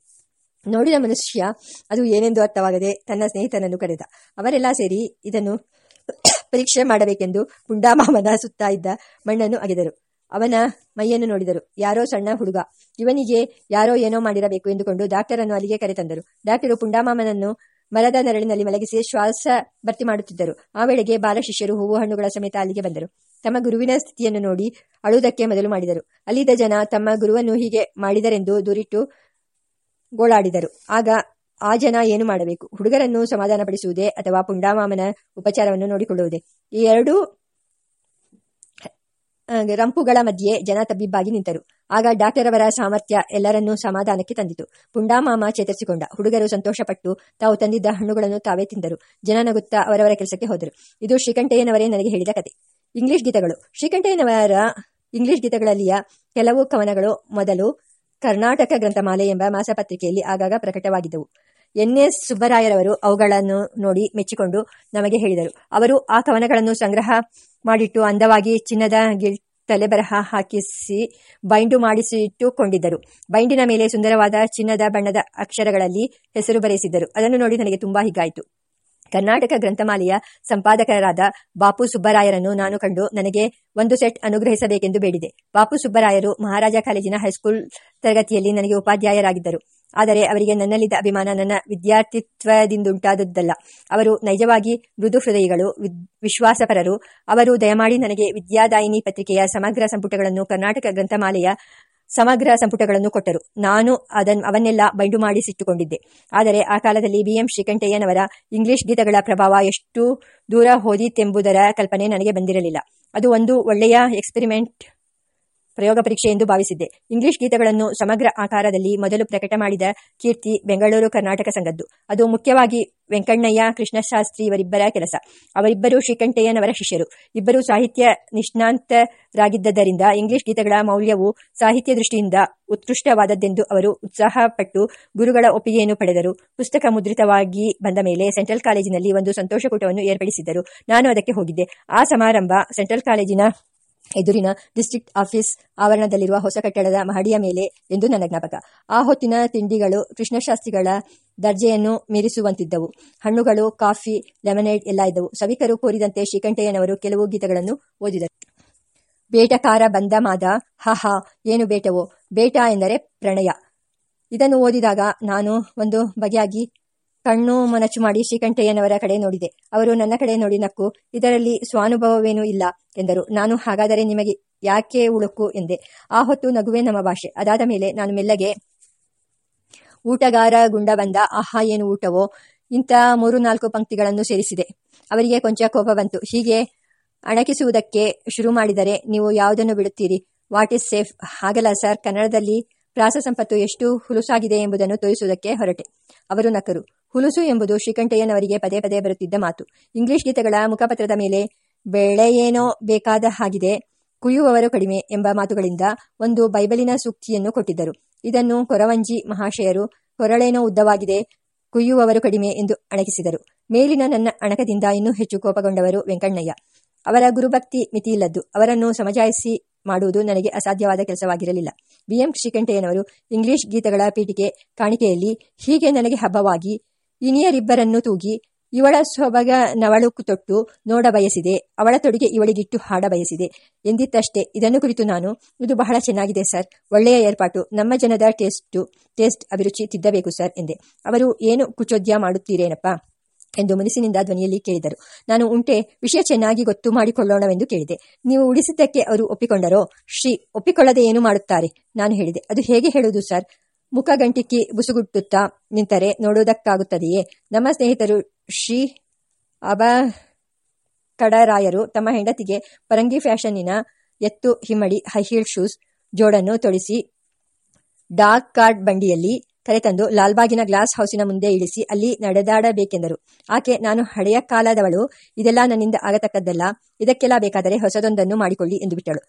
ನೋಡಿದ ಮನುಷ್ಯ, ಅದು ಏನೆಂದು ಅರ್ಥವಾಗದೆ ತನ್ನ ಸ್ನೇಹಿತನನ್ನು ಕರೆದ. ಅವರೆಲ್ಲ ಸೇರಿ ಇದನ್ನು ಪರೀಕ್ಷೆ ಮಾಡಬೇಕೆಂದು ಪುಂಡಾಮಾಮನ ಸುತ್ತ ಇದ್ದ ಮಣ್ಣನ್ನು ಅಗೆದರು. ಅವನ ಮೈಯನ್ನು ನೋಡಿದರು. ಯಾರೋ ಸಣ್ಣ ಹುಡುಗ. ಇವನಿಗೆ ಯಾರೋ ಏನೋ ಮಾಡಿರಬೇಕು ಎಂದುಕೊಂಡು ಡಾಕ್ಟರನ್ನು ಅಲ್ಲಿಗೆ ಕರೆತಂದರು. ಡಾಕ್ಟರು ಪುಂಡಾಮಾಮನನ್ನು ಮರದ ನೆರಳಿನಲ್ಲಿ ಮಲಗಿಸಿ ಶ್ವಾಸ ಭರ್ತಿ ಮಾಡುತ್ತಿದ್ದರು. ಆ ವೇಳೆಗೆ ಬಾಲಶಿಷ್ಯರು ಹೂವು ಹಣ್ಣುಗಳ ಸಮೇತ ಅಲ್ಲಿಗೆ ಬಂದರು. ತಮ್ಮ ಗುರುವಿನ ಸ್ಥಿತಿಯನ್ನು ನೋಡಿ ಅಳುವುದಕ್ಕೆ ಮೊದಲು ಮಾಡಿದರು. ಅಲ್ಲಿದ್ದ ಜನ ತಮ್ಮ ಗುರುವನ್ನು ಹೀಗೆ ಮಾಡಿದರೆಂದು ದೂರಿಟ್ಟು ಗೋಳಾಡಿದರು. ಆಗ ಆ ಜನ ಏನು ಮಾಡಬೇಕು? ಹುಡುಗರನ್ನು ಸಮಾಧಾನಪಡಿಸುವುದೇ ಅಥವಾ ಪುಂಡಾಮಾಮನ ಉಪಚಾರವನ್ನು ನೋಡಿಕೊಳ್ಳುವುದೇ? ಈ ಎರಡೂ ರಂಪುಗಳ ಮಧ್ಯೆ ಜನ ತಬ್ಬಿಬ್ಬಾಗಿ ನಿಂತರು. ಆಗ ಡಾಕ್ಟರ್ ಅವರ ಸಾಮರ್ಥ್ಯ ಎಲ್ಲರನ್ನೂ ಸಮಾಧಾನಕ್ಕೆ ತಂದಿತು. ಪುಂಡಾಮಾಮ ಚೇತರಿಸಿಕೊಂಡ. ಹುಡುಗರು ಸಂತೋಷಪಟ್ಟು ತಾವು ತಂದಿದ್ದ ಹಣ್ಣುಗಳನ್ನು ತಾವೇ ತಿಂದರು. ಜನ ನಗುತ್ತಾ ಅವರವರ ಕೆಲಸಕ್ಕೆ ಹೋದರು. ಇದು ಶ್ರೀಕಂಠಯ್ಯನವರೇ ನನಗೆ ಹೇಳಿದ ಕತೆ. ಇಂಗ್ಲಿಷ್ ಗೀತಗಳು. ಶ್ರೀಕಂಠಯ್ಯನವರ ಇಂಗ್ಲಿಷ್ ಗೀತೆಗಳಲ್ಲಿಯ ಕೆಲವು ಕವನಗಳು ಮೊದಲು ಕರ್ನಾಟಕ ಗ್ರಂಥಮಾಲೆ ಎಂಬ ಮಾಸಪತ್ರಿಕೆಯಲ್ಲಿ ಆಗಾಗ ಪ್ರಕಟವಾಗಿದ್ದವು. ಎನ್ ಎಸ್ ಸುಬ್ಬರಾಯರವರು ಅವುಗಳನ್ನು ನೋಡಿ ಮೆಚ್ಚಿಕೊಂಡು ನಮಗೆ ಹೇಳಿದರು. ಅವರು ಆ ಕವನಗಳನ್ನು ಸಂಗ್ರಹ ಮಾಡಿಟ್ಟು ಅಂದವಾಗಿ ಚಿನ್ನದ ಗಿಲ್ ತಲೆಬರಹ ಹಾಕಿಸಿ ಬೈಂಡು ಮಾಡಿಸಿಟ್ಟುಕೊಂಡಿದ್ದರು. ಬೈಂಡಿನ ಮೇಲೆ ಸುಂದರವಾದ ಚಿನ್ನದ ಬಣ್ಣದ ಅಕ್ಷರಗಳಲ್ಲಿ ಹೆಸರು ಬರೆಸಿದ್ದರು. ಅದನ್ನು ನೋಡಿ ನನಗೆ ತುಂಬಾ ಹೀಗಾಯಿತು ಕರ್ನಾಟಕ ಗ್ರಂಥಮಾಲೆಯ ಸಂಪಾದಕರಾದ ಬಾಪು ಸುಬ್ಬರಾಯರನ್ನು ನಾನು ಕಂಡು ನನಗೆ ಒಂದು ಸೆಟ್ ಅನುಗ್ರಹಿಸಬೇಕೆಂದು ಬೇಡಿದೆ. ಬಾಪು ಸುಬ್ಬರಾಯರು ಮಹಾರಾಜ ಕಾಲೇಜಿನ ಹೈಸ್ಕೂಲ್ ತರಗತಿಯಲ್ಲಿ ನನಗೆ ಉಪಾಧ್ಯಾಯರಾಗಿದ್ದರು. ಆದರೆ ಅವರಿಗೆ ನನ್ನಲ್ಲಿದ್ದ ಅಭಿಮಾನ ನನ್ನ ವಿದ್ಯಾರ್ಥಿತ್ವದಿಂದುಂಟಾದದ್ದಲ್ಲ. ಅವರು ನೈಜವಾಗಿ ಮೃದು ಹೃದಯಿಗಳು ವಿಶ್ವಾಸಪರರು. ಅವರು ದಯಮಾಡಿ ನನಗೆ ವಿದ್ಯಾದಾಯಿನಿ ಪತ್ರಿಕೆಯ ಸಮಗ್ರ ಸಂಪುಟಗಳನ್ನು ಕರ್ನಾಟಕ ಗ್ರಂಥಮಾಲೆಯ ಸಮಗ್ರ ಸಂಪುಟಗಳನ್ನು ಕೊಟ್ಟರು. ನಾನು ಅದನ್ನು ಅವನ್ನೆಲ್ಲ ಬೈಂಡು ಮಾಡಿಸಿಟ್ಟುಕೊಂಡಿದ್ದೆ. ಆದರೆ ಆ ಕಾಲದಲ್ಲಿ ಬಿ ಎಂ ಶ್ರೀಕಂಠಯ್ಯನವರ ಇಂಗ್ಲಿಷ್ ಗೀತಗಳ ಪ್ರಭಾವ ಎಷ್ಟು ದೂರ ಹೋದೀತೆಂಬುದರ ಕಲ್ಪನೆ ನನಗೆ ಬಂದಿರಲಿಲ್ಲ. ಅದು ಒಂದು ಒಳ್ಳೆಯ ಎಕ್ಸ್ಪೆರಿಮೆಂಟ್ ಪ್ರಯೋಗ ಪರೀಕ್ಷೆ ಎಂದು ಭಾವಿಸಿದ್ದೆ. ಇಂಗ್ಲಿಷ್ ಗೀತಗಳನ್ನು ಸಮಗ್ರ ಆಕಾರದಲ್ಲಿ ಮೊದಲು ಪ್ರಕಟ ಮಾಡಿದ ಕೀರ್ತಿ ಬೆಂಗಳೂರು ಕರ್ನಾಟಕ ಸಂಘದ್ದು. ಅದು ಮುಖ್ಯವಾಗಿ ವೆಂಕಣ್ಣಯ್ಯ, ಕೃಷ್ಣಶಾಸ್ತ್ರಿ ಇವರಿಬ್ಬರ ಕೆಲಸ. ಅವರಿಬ್ಬರು ಶ್ರೀಕಂಠಯ್ಯನವರ ಶಿಷ್ಯರು. ಇಬ್ಬರು ಸಾಹಿತ್ಯ ನಿಷ್ಣಾಂತರಾಗಿದ್ದರಿಂದ ಇಂಗ್ಲಿಷ್ ಗೀತಗಳ ಮೌಲ್ಯವು ಸಾಹಿತ್ಯ ದೃಷ್ಟಿಯಿಂದ ಉತ್ಕೃಷ್ಟವಾದದ್ದೆಂದು ಅವರು ಉತ್ಸಾಹಪಟ್ಟು ಗುರುಗಳ ಒಪ್ಪಿಗೆಯನ್ನು ಪಡೆದರು. ಪುಸ್ತಕ ಮುದ್ರಿತವಾಗಿ ಬಂದ ಮೇಲೆ ಸೆಂಟ್ರಲ್ ಕಾಲೇಜಿನಲ್ಲಿ ಒಂದು ಸಂತೋಷಕೂಟವನ್ನು ಏರ್ಪಡಿಸಿದ್ದರು. ನಾನು ಅದಕ್ಕೆ ಹೋಗಿದ್ದೆ. ಆ ಸಮಾರಂಭ ಸೆಂಟ್ರಲ್ ಕಾಲೇಜಿನ ಎದುರಿನ ಡಿಸ್ಟ್ರಿಕ್ಟ್ ಆಫೀಸ್ ಆವರಣದಲ್ಲಿರುವ ಹೊಸ ಕಟ್ಟಡದ ಮಹಡಿಯ ಮೇಲೆ ಎಂದು ನನ್ನ ಜ್ಞಾಪಕ. ಆ ಹೊತ್ತಿನ ತಿಂಡಿಗಳು ಕೃಷ್ಣಶಾಸ್ತ್ರಿಗಳ ದರ್ಜೆಯನ್ನು ಮೀರಿಸುವಂತಿದ್ದವು. ಹಣ್ಣುಗಳು, ಕಾಫಿ, ಲೆಮನೇಡ್ ಎಲ್ಲ ಇದ್ದವು. ಸವಿಕರು ಕೋರಿದಂತೆ ಶ್ರೀಕಂಠಯ್ಯನವರು ಕೆಲವು ಗೀತೆಗಳನ್ನು ಓದಿದರು. ಬೇಟಕಾರ ಬಂದ ಮಾದ ಹಹಾ ಏನು ಬೇಟವೋ? ಬೇಟ ಎಂದರೆ ಪ್ರಣಯ. ಇದನ್ನು ಓದಿದಾಗ ನಾನು ಒಂದು ಬಗೆಯಾಗಿ ಕಣ್ಣು ಮೊನಚು ಮಾಡಿ ಶ್ರೀಕಂಠಯ್ಯನವರ ಕಡೆ ನೋಡಿದೆ. ಅವರು ನನ್ನ ಕಡೆ ನೋಡಿ ನಕ್ಕು, ಇದರಲ್ಲಿ ಸ್ವಾನುಭವವೇನೂ ಇಲ್ಲ ಎಂದರು. ನಾನು ಹಾಗಾದರೆ ನಿಮಗೆ ಯಾಕೆ ಉಳುಕು ಎಂದೆ. ಆ ಹೊತ್ತು ನಗುವೆ ನಮ್ಮ ಭಾಷೆ. ಅದಾದ ಮೇಲೆ ನಾನು ಮೆಲ್ಲಗೆ, ಊಟಗಾರ ಗುಂಡ ಬಂದ, ಆಹಾ, ಏನು ಊಟವೋ? ಇಂಥ ಮೂರು ನಾಲ್ಕು ಪಂಕ್ತಿಗಳನ್ನು ಸೇರಿಸಿದೆ. ಅವರಿಗೆ ಕೊಂಚ ಕೋಪ ಬಂತು. ಹೀಗೆ ಅಣಕಿಸುವುದಕ್ಕೆ ಶುರು ಮಾಡಿದರೆ ನೀವು ಯಾವುದನ್ನು ಬಿಡುತ್ತೀರಿ? What is safe? ಹಾಗಲ್ಲ ಸರ್, ಕನ್ನಡದಲ್ಲಿ ಪ್ರಾಸ ಸಂಪತ್ತು ಎಷ್ಟು ಹುಲುಸಾಗಿದೆ ಎಂಬುದನ್ನು ತೋರಿಸುವುದಕ್ಕೆ ಹೊರಟೆ. ಅವರು ನಕರು. ಹುಲುಸು ಎಂಬುದು ಶ್ರೀಕಂಠಯ್ಯನವರಿಗೆ ಪದೇ ಪದೇ ಬರುತ್ತಿದ್ದ ಮಾತು. ಇಂಗ್ಲಿಷ್ ಗೀತೆಗಳ ಮುಖಪತ್ರದ ಮೇಲೆ ಬೆಳೆಯೇನೋ ಬೇಕಾದ ಹಾಗಿದೆ, ಕುಯ್ಯುವವರು ಕಡಿಮೆ ಎಂಬ ಮಾತುಗಳಿಂದ ಒಂದು ಬೈಬಲಿನ ಸೂಕ್ತಿಯನ್ನು ಕೊಟ್ಟಿದ್ದರು. ಇದನ್ನು ಕೊರವಂಜಿ ಮಹಾಶಯರು ಹೊರಳೇನೋ ಉದ್ದವಾಗಿದೆ, ಕುಯ್ಯುವವರು ಕಡಿಮೆ ಎಂದು ಅಣಕಿಸಿದರು. ಮೇಲಿನ ನನ್ನ ಅಣಕದಿಂದ ಇನ್ನೂ ಹೆಚ್ಚು ಕೋಪಗೊಂಡವರು ವೆಂಕಣ್ಣಯ್ಯ. ಅವರ ಗುರುಭಕ್ತಿ ಮಿತಿಯಿಲ್ಲದ್ದು ಅವರನ್ನು ಸಮಜಾಯಿಸಿ ಮಾಡುವುದು ನನಗೆ ಅಸಾಧ್ಯವಾದ ಕೆಲಸವಾಗಿರಲಿಲ್ಲ. ಬಿಎಂ ಶ್ರೀಕಂಠಯ್ಯನವರು ಇಂಗ್ಲಿಷ್ ಗೀತೆಗಳ ಪೀಠಿಕೆ ಕಾಣಿಕೆಯಲ್ಲಿ ಹೀಗೆ ನನಗೆ ಹಬ್ಬವಾಗಿ ಇನಿಯರಿಬ್ಬರನ್ನು ತೂಗಿ ಇವಳ ಸೊಬಗ ನವಳು ತೊಟ್ಟು ನೋಡ ಬಯಸಿದೆ, ಅವಳ ತೊಡುಗೆ ಇವಳಿಗಿಟ್ಟು ಹಾಡ ಬಯಸಿದೆ ಎಂದಿತ್ತಷ್ಟೇ. ಇದನ್ನು ಕುರಿತು ನಾನು, ಇದು ಬಹಳ ಚೆನ್ನಾಗಿದೆ ಸರ್, ಒಳ್ಳೆಯ ಏರ್ಪಾಟು, ನಮ್ಮ ಜನದ ಟೇಸ್ಟು, ಟೇಸ್ಟ್ ಅಭಿರುಚಿ ತಿದ್ದಬೇಕು ಸರ್, ಎಂದೆ. ಅವರು ಏನು ಕುಚೋದ್ಯ ಮಾಡುತ್ತೀರೇನಪ್ಪ? ಎಂದು ಮನಸ್ಸಿನಿಂದ ಧ್ವನಿಯಲ್ಲಿ ಕೇಳಿದರು. ನಾನು ಉಂಟೆ, ವಿಷಯ ಚೆನ್ನಾಗಿ ಗೊತ್ತು ಮಾಡಿಕೊಳ್ಳೋಣವೆಂದು ಕೇಳಿದೆ. ನೀವು ಉಳಿಸಿದ್ದಕ್ಕೆ ಅವರು ಒಪ್ಪಿಕೊಂಡರೋ? ಶ್ರೀ, ಒಪ್ಪಿಕೊಳ್ಳದೆ ಏನು ಮಾಡುತ್ತಾರೆ? ನಾನು ಹೇಳಿದೆ. ಅದು ಹೇಗೆ ಹೇಳುವುದು ಸರ್? ಮುಖ ಗಂಟಿಕ್ಕಿ ಬುಸುಗುಟ್ಟುತ್ತಾ ನಿಂತರೆ ನೋಡುವುದಕ್ಕಾಗುತ್ತದೆಯೇ? ನಮ್ಮ ಸ್ನೇಹಿತರು ಶ್ರೀ ಅಬ ಕಡರಾಯರು ತಮ್ಮ ಹೆಂಡತಿಗೆ ಪರಂಗಿ ಫ್ಯಾಷನ್ನಿನ ಎತ್ತು ಹಿಮ್ಮಡಿ ಹೈಹೀಲ್ ಶೂಸ್ ಜೋಡನ್ನು ತೊಡಿಸಿ ಡಾರ್ಕ್ ಕಾರ್ಡ್ ಬಂಡಿಯಲ್ಲಿ ಕರೆತಂದು ಲಾಲ್ಬಾಗಿನ ಗ್ಲಾಸ್ ಹೌಸಿನ ಮುಂದೆ ಇಳಿಸಿ ಅಲ್ಲಿ ನಡೆದಾಡಬೇಕೆಂದರು. ಆಕೆ, ನಾನು ಹಳೆಯ ಕಾಲದವಳು. ಇದೆಲ್ಲ ನನ್ನಿಂದ ಆಗತಕ್ಕದ್ದಲ್ಲ. ಇದಕ್ಕೆಲ್ಲ ಬೇಕಾದರೆ ಹೊಸದೊಂದನ್ನು ಮಾಡಿಕೊಳ್ಳಿ ಎಂದು ಬಿಟ್ಟಳು.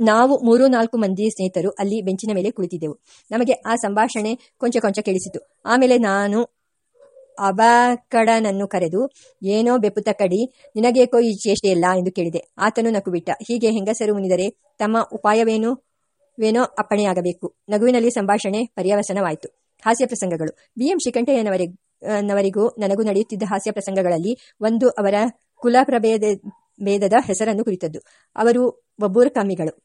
ನಾವು ಮೂರು ನಾಲ್ಕು ಮಂದಿ ಸ್ನೇಹಿತರು ಅಲ್ಲಿ ಬೆಂಚಿನ ಮೇಲೆ ಕುಳಿತಿದ್ದೆವು. ನಮಗೆ ಆ ಸಂಭಾಷಣೆ ಕೊಂಚ ಕೊಂಚ ಕೇಳಿಸಿತು. ಆಮೇಲೆ ನಾನು ಅಬಕಡನನ್ನು ಕರೆದು, ಏನೋ ಬೆಪ್ಪುತ ಕಡಿ ನಿನಗೇಕೋ ಈ ಚೇಷ್ಟೆಯಲ್ಲ ಎಂದು ಕೇಳಿದೆ. ಆತನು ನಕುಬಿಟ್ಟ, ಹೀಗೆ ಹೆಂಗಸರು ಮುನಿದರೆ ತಮ್ಮ ಉಪಾಯವೇನು, ವೇನೋ ಅಪ್ಪಣೆಯಾಗಬೇಕು ನಗುವಿನಲ್ಲಿ ಸಂಭಾಷಣೆ ಪರ್ಯವಸನವಾಯಿತು. ಹಾಸ್ಯ ಪ್ರಸಂಗಗಳು. ಬಿ. ಎಂ. ನವರಿಗೂ ನನಗೂ ನಡೆಯುತ್ತಿದ್ದ ಹಾಸ್ಯ ಪ್ರಸಂಗಗಳಲ್ಲಿ ಒಂದು ಅವರ ಕುಲ ಪ್ರಭೇದ ಭೇದದ ಹೆಸರನ್ನು ಕುರಿತದ್ದು. ಅವರು ಬಬ್ಬೂರ್ ಕಾಮಿಗಳು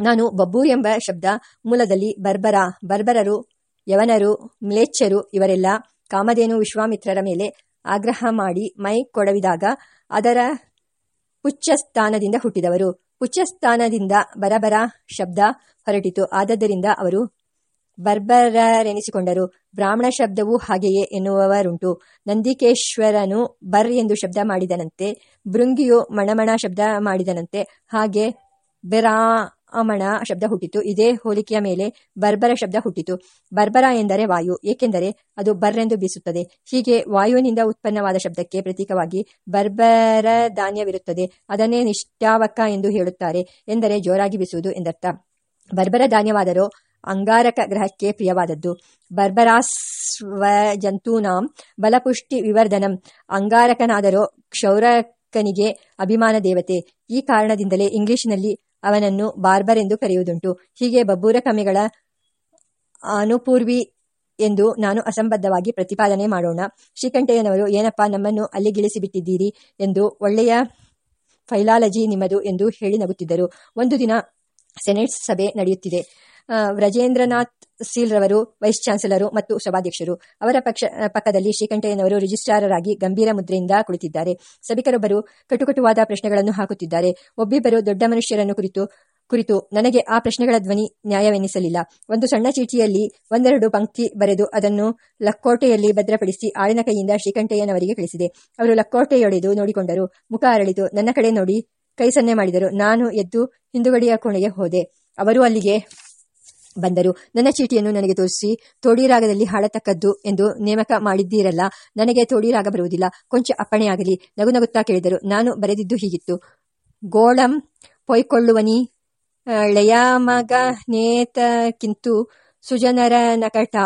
ನಾನು ಬಬ್ಬೂರ್ ಎಂಬ ಶಬ್ದ ಮೂಲದಲ್ಲಿ ಬರ್ಬರ, ಬರ್ಬರರು, ಯವನರು, ಮ್ಲೇಚ್ಛರು ಇವರೆಲ್ಲ ಕಾಮಧೇನು ವಿಶ್ವಾಮಿತ್ರರ ಮೇಲೆ ಆಗ್ರಹ ಮಾಡಿ ಮೈ ಕೊಡವಿದಾಗ ಅದರ ಪುಚ್ಛಸ್ಥಾನದಿಂದ ಹುಟ್ಟಿದವರು. ಪುಚ್ಛಸ್ಥಾನದಿಂದ ಬರಬರ ಶಬ್ದ ಹೊರಟಿತು. ಆದ್ದರಿಂದ ಅವರು ಬರ್ಬರರೆನಿಸಿಕೊಂಡರು. ಬ್ರಾಹ್ಮಣ ಶಬ್ದವೂ ಹಾಗೆಯೇ ಎನ್ನುವವರುಂಟು. ನಂದಿಕೇಶ್ವರನು ಬರ್ ಎಂದು ಶಬ್ದ ಮಾಡಿದನಂತೆ, ಭೃಂಗಿಯು ಮಣಮಣ ಶಬ್ದ ಮಾಡಿದನಂತೆ, ಹಾಗೆ ಬೆರಾಮಣ ಶಬ್ದ ಹುಟ್ಟಿತು. ಇದೇ ಹೋಲಿಕೆಯ ಮೇಲೆ ಬರ್ಬರ ಶಬ್ದ ಹುಟ್ಟಿತು. ಬರ್ಬರ ಎಂದರೆ ವಾಯು, ಏಕೆಂದರೆ ಅದು ಬರ್ರೆಂದು ಬೀಸುತ್ತದೆ. ಹೀಗೆ ವಾಯುವಿನಿಂದ ಉತ್ಪನ್ನವಾದ ಶಬ್ದಕ್ಕೆ ಪ್ರತೀಕವಾಗಿ ಬರ್ಬರ ಧಾನ್ಯವಿರುತ್ತದೆ. ಅದನ್ನೇ ನಿಷ್ಠಾವಕ ಎಂದು ಹೇಳುತ್ತಾರೆ, ಎಂದರೆ ಜೋರಾಗಿ ಬೀಸುವುದು ಎಂದರ್ಥ. ಬರ್ಬರ ಧಾನ್ಯವಾದರೂ ಅಂಗಾರಕ ಗ್ರಹಕ್ಕೆ ಪ್ರಿಯವಾದದ್ದು. ಬರ್ಬರಾಸ್ವ ಜಂತೂನಾಂ ಬಲಪುಷ್ಟಿ ವಿವರ್ಧನಂ. ಅಂಗಾರಕನಾದರೋ ಕ್ಷೌರಕನಿಗೆ ಅಭಿಮಾನ ದೇವತೆ. ಈ ಕಾರಣದಿಂದಲೇ ಇಂಗ್ಲಿಷ್ನಲ್ಲಿ ಅವನನ್ನು ಬಾರ್ಬರ್ ಎಂದು ಕರೆಯುವುದುಂಟು. ಹೀಗೆ ಬಬ್ಬೂರ ಕಮೆಗಳ ಅನುಪೂರ್ವಿ ಎಂದು ನಾನು ಅಸಂಬದ್ಧವಾಗಿ ಪ್ರತಿಪಾದನೆ ಮಾಡೋಣ. ಶ್ರೀಕಂಠಯ್ಯನವರು, ಏನಪ್ಪ, ನಮ್ಮನ್ನು ಅಲ್ಲಿಗಿಳಿಸಿಬಿಟ್ಟಿದ್ದೀರಿ ಎಂದು ಒಳ್ಳೆಯ ಫೈಲಾಲಜಿ ನಿಮ್ಮದು ಎಂದು ಹೇಳಿ ನಗುತ್ತಿದ್ದರು. ಒಂದು ದಿನ ಸೆನೆಟ್ ಸಭೆ ನಡೆಯುತ್ತಿದೆ. ವ್ರಜೇಂದ್ರನಾಥ್ ಸೀಲ್ರವರು ವೈಸ್ ಚಾನ್ಸಲರು ಮತ್ತು ಸಭಾಧ್ಯಕ್ಷರು. ಅವರ ಪಕ್ಷ ಪಕ್ಕದಲ್ಲಿ ಶ್ರೀಕಂಠಯ್ಯನವರು ರಿಜಿಸ್ಟ್ರಾರರಾಗಿ ಗಂಭೀರ ಮುದ್ರೆಯಿಂದ ಕುಳಿತಿದ್ದಾರೆ. ಸಭಿಕರೊಬ್ಬರು ಕಟುಕಟುವಾದ ಪ್ರಶ್ನೆಗಳನ್ನು ಹಾಕುತ್ತಿದ್ದಾರೆ. ಒಬ್ಬಿಬ್ಬರು ದೊಡ್ಡ ಮನುಷ್ಯರನ್ನು ಕುರಿತು ಕುರಿತು ನನಗೆ ಆ ಪ್ರಶ್ನೆಗಳ ಧ್ವನಿ ನ್ಯಾಯವೆನಿಸಲಿಲ್ಲ. ಒಂದು ಸಣ್ಣ ಚೀಟಿಯಲ್ಲಿ ಒಂದೆರಡು ಪಂಕ್ತಿ ಬರೆದು ಅದನ್ನು ಲಕ್ಕೋಟೆಯಲ್ಲಿ ಭದ್ರಪಡಿಸಿ ಆಳಿನ ಕೈಯಿಂದ ಶ್ರೀಕಂಠಯ್ಯನವರಿಗೆ ಕಳಿಸಿದೆ. ಅವರು ಲಕ್ಕೋಟೆಯೊಡೆದು ನೋಡಿಕೊಂಡರು. ಮುಖ ಅರಳಿತು. ನನ್ನ ಕಡೆ ನೋಡಿ ಕೈ ಸನ್ನೆ ಮಾಡಿದರು. ನಾನು ಎದ್ದು ಹಿಂದುಗಡೆಯ ಕೋಣೆಗೆ ಹೋದೆ. ಅವರು ಅಲ್ಲಿಗೆ ಬಂದರು. ನನ್ನ ಚೀಟಿಯನ್ನು ನನಗೆ ತೋರಿಸಿ ತೋಡಿರಾಗದಲ್ಲಿ ಹಾಡತಕ್ಕದ್ದು ಎಂದು ನೇಮಕ ಮಾಡಿದ್ದೀರಲ್ಲ, ನನಗೆ ತೋಡಿರಾಗ ಬರುವುದಿಲ್ಲ. ಕೊಂಚ ಅಪ್ಪಣೆಯಾಗಲಿ ನಗು ನಗುತ್ತಾ ಕೇಳಿದರು. ನಾನು ಬರೆದಿದ್ದು ಹೀಗಿತ್ತು. ಗೋಳಂ ಪೊಯ್ಕೊಳ್ಳುವನಿ ಳೆಯಮಗ ನೇತಕ್ಕಿಂತು ಸುಜನರ ನಕಟ,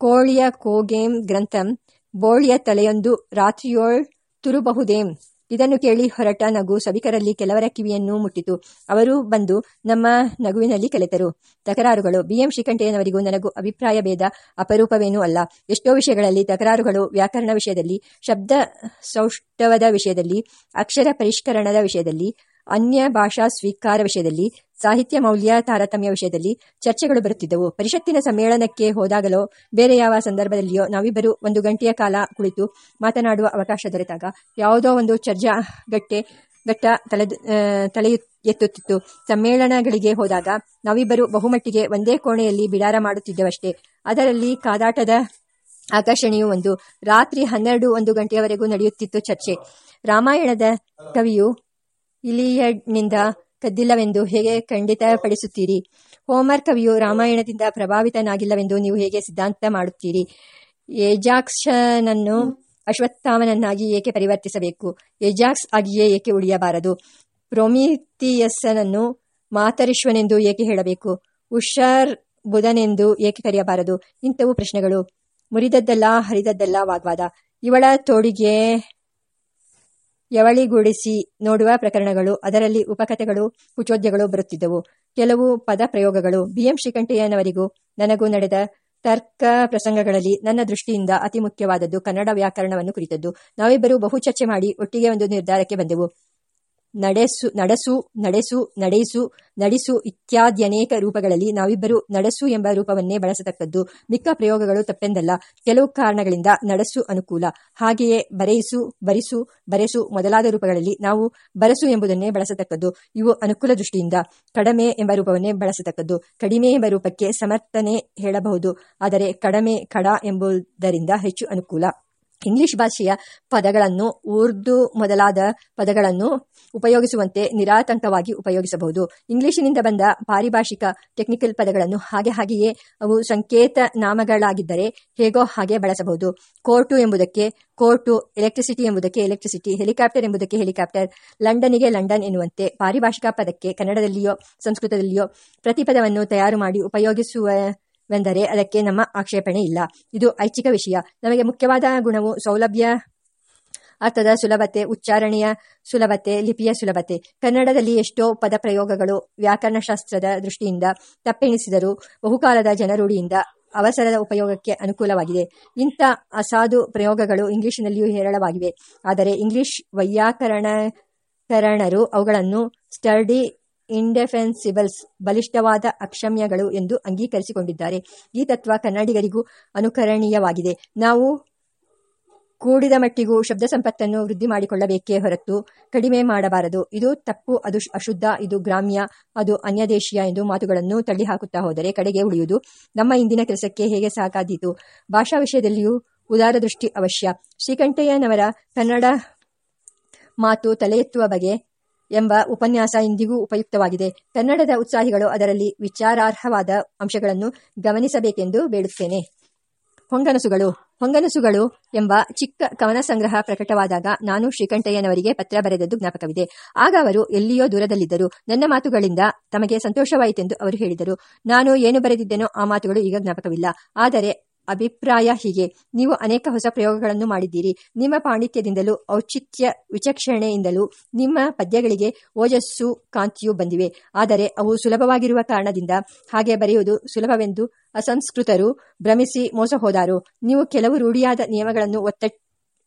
ಕೋಳಿಯ ಕೋಗೇಂ ಗ್ರಂಥಂ, ಬೋಳಿಯ ತಲೆಯೊಂದು ರಾತ್ರಿಯೋಳ್ ತುರುಬಹುದೇಂ. ಇದನ್ನು ಕೇಳಿ ಹೊರಟ ನಗು ಸಭಿಕರಲ್ಲಿ ಕೆಲವರ ಕಿವಿಯನ್ನು ಮುಟ್ಟಿತು. ಅವರು ಬಂದು ನಮ್ಮ ನಗುವಿನಲ್ಲಿ ಕಲೆತರು ತಕರಾರುಗಳು. ಬಿಎಂ ಶ್ರೀಕಂಠಯ್ಯನವರಿಗೂ ನನಗೂ ಅಭಿಪ್ರಾಯ ಭೇದ, ಅಪರೂಪವೇನೂ ಅಲ್ಲ. ಎಷ್ಟೋ ವಿಷಯಗಳಲ್ಲಿ ತಕರಾರುಗಳು ವ್ಯಾಕರಣ ವಿಷಯದಲ್ಲಿ, ಶಬ್ದ ಸೌಷ್ಠವದ ವಿಷಯದಲ್ಲಿ, ಅಕ್ಷರ ಪರಿಷ್ಕರಣದ ವಿಷಯದಲ್ಲಿ, ಅನ್ಯ ಭಾಷಾ ಸ್ವೀಕಾರ ವಿಷಯದಲ್ಲಿ ಸಾಹಿತ್ಯ ಮೌಲ್ಯ ತಾರತಮ್ಯ ವಿಷಯದಲ್ಲಿ ಚರ್ಚೆಗಳು ಬರುತ್ತಿದ್ದವು. ಪರಿಷತ್ತಿನ ಸಮ್ಮೇಳನಕ್ಕೆ ಹೋದಾಗಲೋ, ಬೇರೆ ಯಾವ ಸಂದರ್ಭದಲ್ಲಿಯೋ ನಾವಿಬ್ಬರು ಒಂದು ಗಂಟೆಯ ಕಾಲ ಕುಳಿತು ಮಾತನಾಡುವ ಅವಕಾಶ ದೊರೆತಾಗ ಯಾವುದೋ ಒಂದು ಚರ್ಚಾ ಗಟ್ಟೆ ಘಟ್ಟ ತಲೆ ತಲೆ ಎತ್ತುತ್ತಿತ್ತು. ಸಮ್ಮೇಳನಗಳಿಗೆ ಹೋದಾಗ ನಾವಿಬ್ಬರು ಬಹುಮಟ್ಟಿಗೆ ಒಂದೇ ಕೋಣೆಯಲ್ಲಿ ಬಿಡಾರ ಮಾಡುತ್ತಿದ್ದವಷ್ಟೇ. ಅದರಲ್ಲಿ ಕಾದಾಟದ ಆಕರ್ಷಣೆಯು ಒಂದು. ರಾತ್ರಿ ಹನ್ನೆರಡು ಒಂದು ಗಂಟೆಯವರೆಗೂ ನಡೆಯುತ್ತಿತ್ತು ಚರ್ಚೆ. ರಾಮಾಯಣದ ಕವಿಯು ಇಲಿಯಡ್ನಿಂದ ಕದ್ದಿಲ್ಲವೆಂದು ಹೇಗೆ ಖಂಡಿತಪಡಿಸುತ್ತೀರಿ? ಹೋಮರ್ ಕವಿಯು ರಾಮಾಯಣದಿಂದ ಪ್ರಭಾವಿತನಾಗಿಲ್ಲವೆಂದು ನೀವು ಹೇಗೆ ಸಿದ್ಧಾಂತ ಮಾಡುತ್ತೀರಿ? ಏಜಾಕ್ಸನನ್ನು ಅಶ್ವತ್ಥಾಮನನ್ನಾಗಿ ಏಕೆ ಪರಿವರ್ತಿಸಬೇಕು? ಏಜಾಕ್ಸ್ ಆಗಿಯೇ ಏಕೆ ಉಳಿಯಬಾರದು? ಪ್ರೊಮಿತಿಯಸ್ಸನನ್ನು ಮಾತರಿಶ್ವನೆಂದು ಏಕೆ ಹೇಳಬೇಕು? ಹುಷಾರ್ ಬುಧನೆಂದು ಏಕೆ ಕರೆಯಬಾರದು? ಇಂಥವು ಪ್ರಶ್ನೆಗಳು. ಮುರಿದದ್ದಲ್ಲ, ಹರಿದದ್ದಲ್ಲ ವಾಗ್ವಾದ. ಇವಳ ತೋಡಿಗೆ ಯವಳಿಗೂಡಿಸಿ ನೋಡುವ ಪ್ರಕರಣಗಳು, ಅದರಲ್ಲಿ ಉಪಕಥೆಗಳು, ಕುಚೋದ್ಯಗಳು ಬರುತ್ತಿದ್ದವು. ಕೆಲವು ಪದ ಪ್ರಯೋಗಗಳು ಬಿಎಂ ಶ್ರೀಕಂಠಯ್ಯನವರಿಗೂ ನನಗೂ ನಡೆದ ತರ್ಕ ಪ್ರಸಂಗಗಳಲ್ಲಿ ನನ್ನ ದೃಷ್ಟಿಯಿಂದ ಅತಿ ಮುಖ್ಯವಾದದ್ದು ಕನ್ನಡ ವ್ಯಾಕರಣವನ್ನು ಕುರಿತದ್ದು. ನಾವಿಬ್ಬರೂ ಬಹು ಚರ್ಚೆ ಮಾಡಿ ಒಟ್ಟಿಗೆ ಒಂದು ನಿರ್ಧಾರಕ್ಕೆ ಬಂದೆವು. ನಡೆಸು ನಡೆಸು ನಡೆಸು ನಡೆಸು ನಡೆಸು ಇತ್ಯಾದಿ ಅನೇಕ ರೂಪಗಳಲ್ಲಿ ನಾವಿಬ್ಬರು ನಡೆಸು ಎಂಬ ರೂಪವನ್ನೇ ಬಳಸತಕ್ಕದ್ದು. ಮಿಕ್ಕ ಪ್ರಯೋಗಗಳು ತಪ್ಪೆಂದಲ್ಲ. ಕೆಲವು ಕಾರಣಗಳಿಂದ ನಡೆಸು ಅನುಕೂಲ. ಹಾಗೆಯೇ ಬರೆಯಿಸು, ಬರಿಸು, ಬರೆಸು ಮೊದಲಾದ ರೂಪಗಳಲ್ಲಿ ನಾವು ಬರಸು ಎಂಬುದನ್ನೇ ಬಳಸತಕ್ಕದ್ದು. ಇವು ಅನುಕೂಲ ದೃಷ್ಟಿಯಿಂದ ಕಡಮೆ ಎಂಬ ರೂಪವನ್ನೇ ಬಳಸತಕ್ಕದ್ದು. ಕಡಿಮೆ ಎಂಬ ರೂಪಕ್ಕೆ ಸಮರ್ಥನೆ ಹೇಳಬಹುದು. ಆದರೆ ಕಡಮೆ, ಕಡ ಎಂಬುದರಿಂದ ಹೆಚ್ಚು ಅನುಕೂಲ. ಇಂಗ್ಲಿಷ್ ಭಾಷೆಯ ಪದಗಳನ್ನು ಉರ್ದು ಮೊದಲಾದ ಪದಗಳನ್ನು ಉಪಯೋಗಿಸುವಂತೆ ನಿರಾತಂಕವಾಗಿ ಉಪಯೋಗಿಸಬಹುದು. ಇಂಗ್ಲಿಶಿನಿಂದ ಬಂದ ಪಾರಿಭಾಷಿಕ ಟೆಕ್ನಿಕಲ್ ಪದಗಳನ್ನು ಹಾಗೆ ಹಾಗೆಯೇ ಅವು ಸಂಕೇತ ನಾಮಗಳಾಗಿದ್ದರೆ ಹೇಗೋ ಹಾಗೆ ಬಳಸಬಹುದು. ಕೋರ್ಟು ಎಂಬುದಕ್ಕೆ ಕೋರ್ಟು ಎಲೆಕ್ಟ್ರಿಸಿಟಿ ಎಂಬುದಕ್ಕೆ ಎಲೆಕ್ಟ್ರಿಸಿಟಿ ಹೆಲಿಕಾಪ್ಟರ್ ಎಂಬುದಕ್ಕೆ ಹೆಲಿಕಾಪ್ಟರ್ ಲಂಡನಿಗೆ ಲಂಡನ್ ಎನ್ನುವಂತೆ ಪಾರಿಭಾಷಿಕ ಪದಕ್ಕೆ ಕನ್ನಡದಲ್ಲಿಯೋ, ಸಂಸ್ಕೃತದಲ್ಲಿಯೋ ಪ್ರತಿಪದವನ್ನು ತಯಾರು ಮಾಡಿ ಉಪಯೋಗಿಸುವ ವೆಂದರೆ ಅದಕ್ಕೆ ನಮ್ಮ ಆಕ್ಷೇಪಣೆ ಇಲ್ಲ. ಇದು ಐಚ್ಛಿಕ ವಿಷಯ. ನಮಗೆ ಮುಖ್ಯವಾದ ಗುಣವು ಸೌಲಭ್ಯ, ಅರ್ಥದ ಸುಲಭತೆ, ಉಚ್ಚಾರಣೆಯ ಸುಲಭತೆ, ಲಿಪಿಯ ಸುಲಭತೆ. ಕನ್ನಡದಲ್ಲಿ ಎಷ್ಟೋ ಪದಪ್ರಯೋಗಗಳು ವ್ಯಾಕರಣಶಾಸ್ತ್ರದ ದೃಷ್ಟಿಯಿಂದ ತಪ್ಪೆಣಿಸಿದರೂ ಬಹುಕಾಲದ ಜನರೂಢಿಯಿಂದ ಅವಸರದ ಉಪಯೋಗಕ್ಕೆ ಅನುಕೂಲವಾಗಿದೆ. ಇಂಥ ಅಸಾಧು ಪ್ರಯೋಗಗಳು ಇಂಗ್ಲಿಷ್ನಲ್ಲಿಯೂ ಹೇರಳವಾಗಿವೆ. ಆದರೆ ಇಂಗ್ಲಿಷ್ ವೈಯಾಕರಣಕರಣರು ಅವುಗಳನ್ನು ಸ್ಟರ್ಡಿ ಇಂಡೆಫೆನ್ಸಿಬಲ್ಸ್ ಬಲಿಷ್ಠವಾದ ಅಕ್ಷಮ್ಯಗಳು ಎಂದು ಅಂಗೀಕರಿಸಿಕೊಂಡಿದ್ದಾರೆ. ಈ ತತ್ವ ಕನ್ನಡಿಗರಿಗೂ ಅನುಕರಣೀಯವಾಗಿದೆ. ನಾವು ಕೂಡಿದ ಮಟ್ಟಿಗೂ ಶಬ್ದ ಸಂಪತ್ತನ್ನು ವೃದ್ಧಿ ಮಾಡಿಕೊಳ್ಳಬೇಕೇ ಹೊರತು ಕಡಿಮೆ ಮಾಡಬಾರದು. ಇದು ತಪ್ಪು, ಅದು ಅಶುದ್ಧ, ಇದು ಗ್ರಾಮ್ಯ, ಅದು ಅನ್ಯದೇಶೀಯ ಎಂದು ಮಾತುಗಳನ್ನು ತಳ್ಳಿ ಹಾಕುತ್ತಾ ಹೋದರೆ ಕಡೆಗೆ ಉಳಿಯುವುದು ನಮ್ಮ ಇಂದಿನ ಕೆಲಸಕ್ಕೆ ಹೇಗೆ ಸಾಕಾದೀತು? ಭಾಷಾ ವಿಷಯದಲ್ಲಿಯೂ ಉದಾರ ದೃಷ್ಟಿ ಅವಶ್ಯ. ಶ್ರೀಕಂಠಯ್ಯನವರ ಕನ್ನಡ ಮಾತು ತಲೆ ಎತ್ತುವ ಬಗೆ ಎಂಬ ಉಪನ್ಯಾಸ ಇಂದಿಗೂ ಉಪಯುಕ್ತವಾಗಿದೆ. ಕನ್ನಡದ ಉತ್ಸಾಹಿಗಳು ಅದರಲ್ಲಿ ವಿಚಾರಾರ್ಹವಾದ ಅಂಶಗಳನ್ನು ಗಮನಿಸಬೇಕೆಂದು ಬೇಡುತ್ತೇನೆ. ಹೊಂಗನಸುಗಳು. ಹೊಂಗನಸುಗಳು ಎಂಬ ಚಿಕ್ಕ ಕವನ ಸಂಗ್ರಹ ಪ್ರಕಟವಾದಾಗ ನಾನು ಶ್ರೀಕಂಠಯ್ಯನವರಿಗೆ ಪತ್ರ ಬರೆದದ್ದು ಜ್ಞಾಪಕವಿದೆ. ಆಗ ಅವರು ಎಲ್ಲಿಯೋ ದೂರದಲ್ಲಿದ್ದರು. ನನ್ನ ಮಾತುಗಳಿಂದ ತಮಗೆ ಸಂತೋಷವಾಯಿತೆಂದು ಅವರು ಹೇಳಿದರು. ನಾನು ಏನು ಬರೆದಿದ್ದೇನೋ ಆ ಮಾತುಗಳು ಈಗ ಜ್ಞಾಪಕವಿಲ್ಲ. ಆದರೆ ಅಭಿಪ್ರಾಯ ಹೀಗೆ. ನೀವು ಅನೇಕ ಹೊಸ ಪ್ರಯೋಗಗಳನ್ನು ಮಾಡಿದ್ದೀರಿ. ನಿಮ್ಮ ಪಾಂಡಿತ್ಯದಿಂದಲೂ, ಔಚಿತ್ಯ ವಿಚಕ್ಷಣೆಯಿಂದಲೂ ನಿಮ್ಮ ಪದ್ಯಗಳಿಗೆ ಓಜಸ್ಸು ಕಾಂತಿಯು ಬಂದಿವೆ. ಆದರೆ ಅವು ಸುಲಭವಾಗಿರುವ ಕಾರಣದಿಂದ ಹಾಗೆ ಬರೆಯುವುದು ಸುಲಭವೆಂದು ಅಸಂಸ್ಕೃತರು ಭ್ರಮಿಸಿ ಮೋಸ ನೀವು ಕೆಲವು ರೂಢಿಯಾದ ನಿಯಮಗಳನ್ನು ಒತ್ತ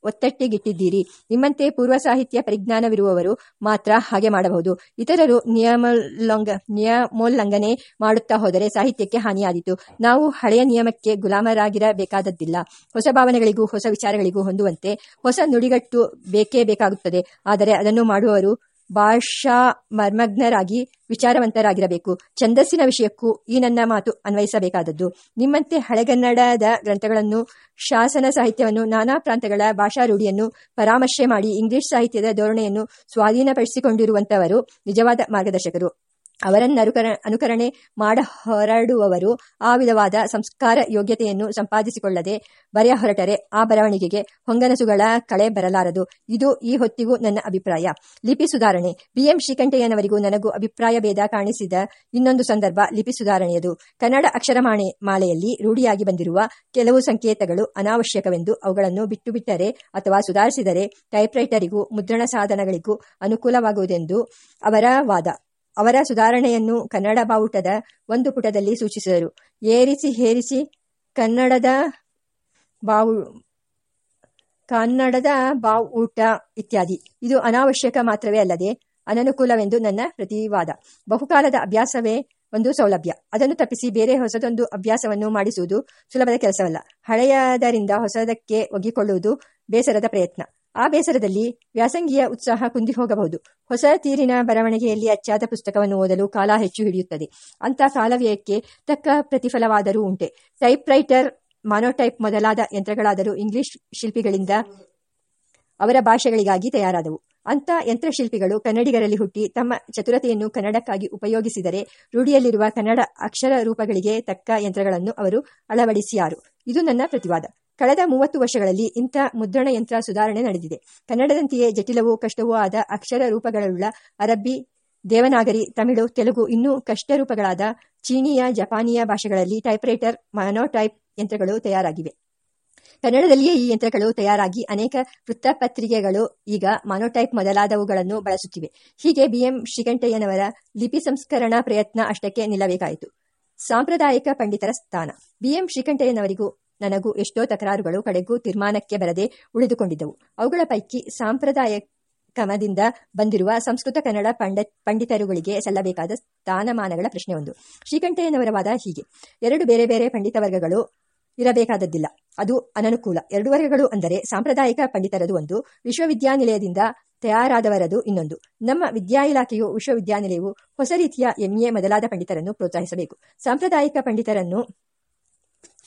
ಒತ್ತಟ್ಟಿಗಿಟ್ಟಿದ್ದೀರಿ. ನಿಮ್ಮಂತೆ ಪೂರ್ವ ಸಾಹಿತ್ಯ ಪರಿಜ್ಞಾನವಿರುವವರು ಮಾತ್ರ ಹಾಗೆ ಮಾಡಬಹುದು. ಇತರರು ನಿಯಮೋಲ್ಲಂಘ ನಿಯಮೋಲ್ಲಂಘನೆ ಮಾಡುತ್ತಾ ಹೋದರೆ ಸಾಹಿತ್ಯಕ್ಕೆ ಹಾನಿಯಾದೀತು. ನಾವು ಹಳೆಯ ನಿಯಮಕ್ಕೆ ಗುಲಾಮರಾಗಿರಬೇಕಾದದ್ದಿಲ್ಲ. ಹೊಸ ಭಾವನೆಗಳಿಗೂ, ಹೊಸ ವಿಚಾರಗಳಿಗೂ ಹೊಂದುವಂತೆ ಹೊಸ ನುಡಿಗಟ್ಟು ಬೇಕೇ ಬೇಕಾಗುತ್ತದೆ. ಆದರೆ ಅದನ್ನು ಮಾಡುವವರು ಭಾಷಾ ಮರ್ಮಜ್ಞರಾಗಿ ವಿಚಾರವಂತರಾಗಿರಬೇಕು. ಛಂದಸ್ಸಿನ ವಿಷಯಕ್ಕೂ ಈ ನನ್ನ ಮಾತು ಅನ್ವಯಿಸಬೇಕಾದದ್ದು. ನಿಮ್ಮಂತೆ ಹಳೆಗನ್ನಡದ ಗ್ರಂಥಗಳನ್ನು, ಶಾಸನ ಸಾಹಿತ್ಯವನ್ನು, ನಾನಾ ಪ್ರಾಂತಗಳ ಭಾಷಾ ರೂಢಿಯನ್ನು ಪರಾಮರ್ಶೆ ಮಾಡಿ ಇಂಗ್ಲಿಷ್ ಸಾಹಿತ್ಯದ ಧೋರಣೆಯನ್ನು ಸ್ವಾಧೀನಪಡಿಸಿಕೊಂಡಿರುವಂತವರು ನಿಜವಾದ ಮಾರ್ಗದರ್ಶಕರು. ಅವರನ್ನನುಕರ ಅನುಕರಣೆ ಮಾಡ ಹೊರಡುವವರು ಆ ವಿಧವಾದ ಸಂಸ್ಕಾರ ಯೋಗ್ಯತೆಯನ್ನು ಸಂಪಾದಿಸಿಕೊಳ್ಳದೆ ಬರೆಯ ಹೊರಟರೆ ಆ ಬರವಣಿಗೆಗೆ ಹೊಂಗನಸುಗಳ ಕಳೆ ಬರಲಾರದು. ಇದು ಈ ಹೊತ್ತಿಗೂ ನನ್ನ ಅಭಿಪ್ರಾಯ. ಲಿಪಿ ಸುಧಾರಣೆ. ಬಿಎಂ ಶ್ರೀಕಂಠಯ್ಯನವರಿಗೂ ನನಗೂ ಅಭಿಪ್ರಾಯ ಭೇದ ಕಾಣಿಸಿದ ಇನ್ನೊಂದು ಸಂದರ್ಭ ಲಿಪಿ ಸುಧಾರಣೆಯದು. ಕನ್ನಡ ಅಕ್ಷರಮಾಣೆ ಮಾಲೆಯಲ್ಲಿ ರೂಢಿಯಾಗಿ ಬಂದಿರುವ ಕೆಲವು ಸಂಕೇತಗಳು ಅನಾವಶ್ಯಕವೆಂದು ಅವುಗಳನ್ನು ಬಿಟ್ಟು ಬಿಟ್ಟರೆ ಅಥವಾ ಸುಧಾರಿಸಿದರೆ ಟೈಪ್ರೈಟರಿಗೂ ಮುದ್ರಣ ಸಾಧನಗಳಿಗೂ ಅನುಕೂಲವಾಗುವುದೆಂದು ಅವರ ವಾದ. ಅವರ ಸುಧಾರಣೆಯನ್ನು ಕನ್ನಡ ಬಾವುಟದ ಒಂದು ಪುಟದಲ್ಲಿ ಸೂಚಿಸಿದರು. ಏರಿಸಿ ಹೇರಿಸಿ ಕನ್ನಡದ ಬಾವು, ಕನ್ನಡದ ಬಾವುಟ ಇತ್ಯಾದಿ. ಇದು ಅನಾವಶ್ಯಕ ಮಾತ್ರವೇ ಅಲ್ಲದೆ ಅನನುಕೂಲವೆಂದು ನನ್ನ ಪ್ರತಿವಾದ. ಬಹುಕಾಲದ ಅಭ್ಯಾಸವೇ ಒಂದು ಸೌಲಭ್ಯ. ಅದನ್ನು ತಪ್ಪಿಸಿ ಬೇರೆ ಹೊಸದೊಂದು ಅಭ್ಯಾಸವನ್ನು ಮಾಡಿಸುವುದು ಸುಲಭದ ಕೆಲಸವಲ್ಲ. ಹಳೆಯದರಿಂದ ಹೊಸದಕ್ಕೆ ಒಗ್ಗಿಕೊಳ್ಳುವುದು ಬೇಸರದ ಪ್ರಯತ್ನ. ಆ ಬೇಸರದಲ್ಲಿ ವ್ಯಾಸಂಗಿಯ ಉತ್ಸಾಹ ಕುಂದಿ ಹೋಗಬಹುದು ಹೊಸ ತೀರಿನ ಬರವಣಿಗೆಯಲ್ಲಿ ಅಚ್ಚಾದ ಪುಸ್ತಕವನ್ನು ಓದಲು ಕಾಲ ಹೆಚ್ಚು ಹಿಡಿಯುತ್ತದೆ. ಅಂಥ ಕಾಲವ್ಯಯಕ್ಕೆ ತಕ್ಕ ಪ್ರತಿಫಲವಾದರೂ ಉಂಟೆ. ಟೈಪ್ ರೈಟರ್, ಮಾನೋಟೈಪ್ ಮೊದಲಾದ ಯಂತ್ರಗಳಾದರೂ ಇಂಗ್ಲಿಷ್ ಶಿಲ್ಪಿಗಳಿಂದ ಅವರ ಭಾಷೆಗಳಿಗಾಗಿ ತಯಾರಾದವು. ಅಂಥ ಯಂತ್ರಶಿಲ್ಪಿಗಳು ಕನ್ನಡಿಗರಲ್ಲಿ ಹುಟ್ಟಿ ತಮ್ಮ ಚತುರತೆಯನ್ನು ಕನ್ನಡಕ್ಕಾಗಿ ಉಪಯೋಗಿಸಿದರೆ ರೂಢಿಯಲ್ಲಿರುವ ಕನ್ನಡ ಅಕ್ಷರ ರೂಪಗಳಿಗೆ ತಕ್ಕ ಯಂತ್ರಗಳನ್ನು ಅವರು ಅಳವಡಿಸಿಯಾರು. ಇದು ನನ್ನ ಪ್ರತಿವಾದ. ಕಳೆದ ಮೂವತ್ತು ವರ್ಷಗಳಲ್ಲಿ ಇಂಥ ಮುದ್ರಣ ಯಂತ್ರ ಸುಧಾರಣೆ ನಡೆದಿದೆ. ಕನ್ನಡದಂತೆಯೇ ಜಟಿಲವೂ ಕಷ್ಟವೂ ಆದ ಅಕ್ಷರ ರೂಪಗಳುಳ್ಳ ಅರಬ್ಬಿ, ದೇವನಾಗರಿ, ತಮಿಳು, ತೆಲುಗು ಇನ್ನೂ ಕಷ್ಟ ರೂಪಗಳಾದ ಚೀನಿಯ, ಜಪಾನಿಯ ಭಾಷೆಗಳಲ್ಲಿ ಟೈಪ್ರೈಟರ್, ಮಾನೋಟೈಪ್ ಯಂತ್ರಗಳು ತಯಾರಾಗಿವೆ. ಕನ್ನಡದಲ್ಲಿಯೇ ಈ ಯಂತ್ರಗಳು ತಯಾರಾಗಿ ಅನೇಕ ವೃತ್ತಪತ್ರಿಕೆಗಳು ಈಗ ಮಾನೋಟೈಪ್ ಮೊದಲಾದವುಗಳನ್ನು ಬಳಸುತ್ತಿವೆ. ಹೀಗೆ ಬಿಎಂ ಶ್ರೀಕಂಠಯ್ಯನವರ ಲಿಪಿ ಸಂಸ್ಕರಣಾ ಪ್ರಯತ್ನ ಅಷ್ಟಕ್ಕೆ ನಿಲ್ಲಬೇಕಾಯಿತು. ಸಾಂಪ್ರದಾಯಿಕ ಪಂಡಿತರ ಸ್ಥಾನ. ಬಿಎಂ ಶ್ರೀಕಂಠಯ್ಯನವರಿಗೂ ನನಗೂ ಎಷ್ಟೋ ತಕರಾರುಗಳು ಕಡೆಗೂ ತೀರ್ಮಾನಕ್ಕೆ ಬರದೆ ಉಳಿದುಕೊಂಡಿದ್ದವು. ಅವುಗಳ ಪೈಕಿ ಸಾಂಪ್ರದಾಯಿಕಮದಿಂದ ಬಂದಿರುವ ಸಂಸ್ಕೃತ ಕನ್ನಡ ಪಂಡ, ಪಂಡಿತರುಗಳಿಗೆ ಸಲ್ಲಬೇಕಾದ ಸ್ಥಾನಮಾನಗಳ ಪ್ರಶ್ನೆ ಒಂದು ಶ್ರೀಕಂಠಯ್ಯನವರ ವಾದ ಹೀಗೆ. ಎರಡು ಬೇರೆ ಬೇರೆ ಪಂಡಿತ ವರ್ಗಗಳು ಇರಬೇಕಾದದ್ದಿಲ್ಲ. ಅದು ಅನನುಕೂಲ. ಎರಡು ವರ್ಗಗಳು ಅಂದರೆ ಸಾಂಪ್ರದಾಯಿಕ ಪಂಡಿತರದು ಒಂದು, ವಿಶ್ವವಿದ್ಯಾನಿಲಯದಿಂದ ತಯಾರಾದವರದು ಇನ್ನೊಂದು. ನಮ್ಮ ವಿದ್ಯಾ ಇಲಾಖೆಯು ವಿಶ್ವವಿದ್ಯಾನಿಲಯವು ಹೊಸ ರೀತಿಯ ಎಂಎ ಮೊದಲಾದ ಪಂಡಿತರನ್ನು ಪ್ರೋತ್ಸಾಹಿಸಬೇಕು. ಸಾಂಪ್ರದಾಯಿಕ ಪಂಡಿತರನ್ನು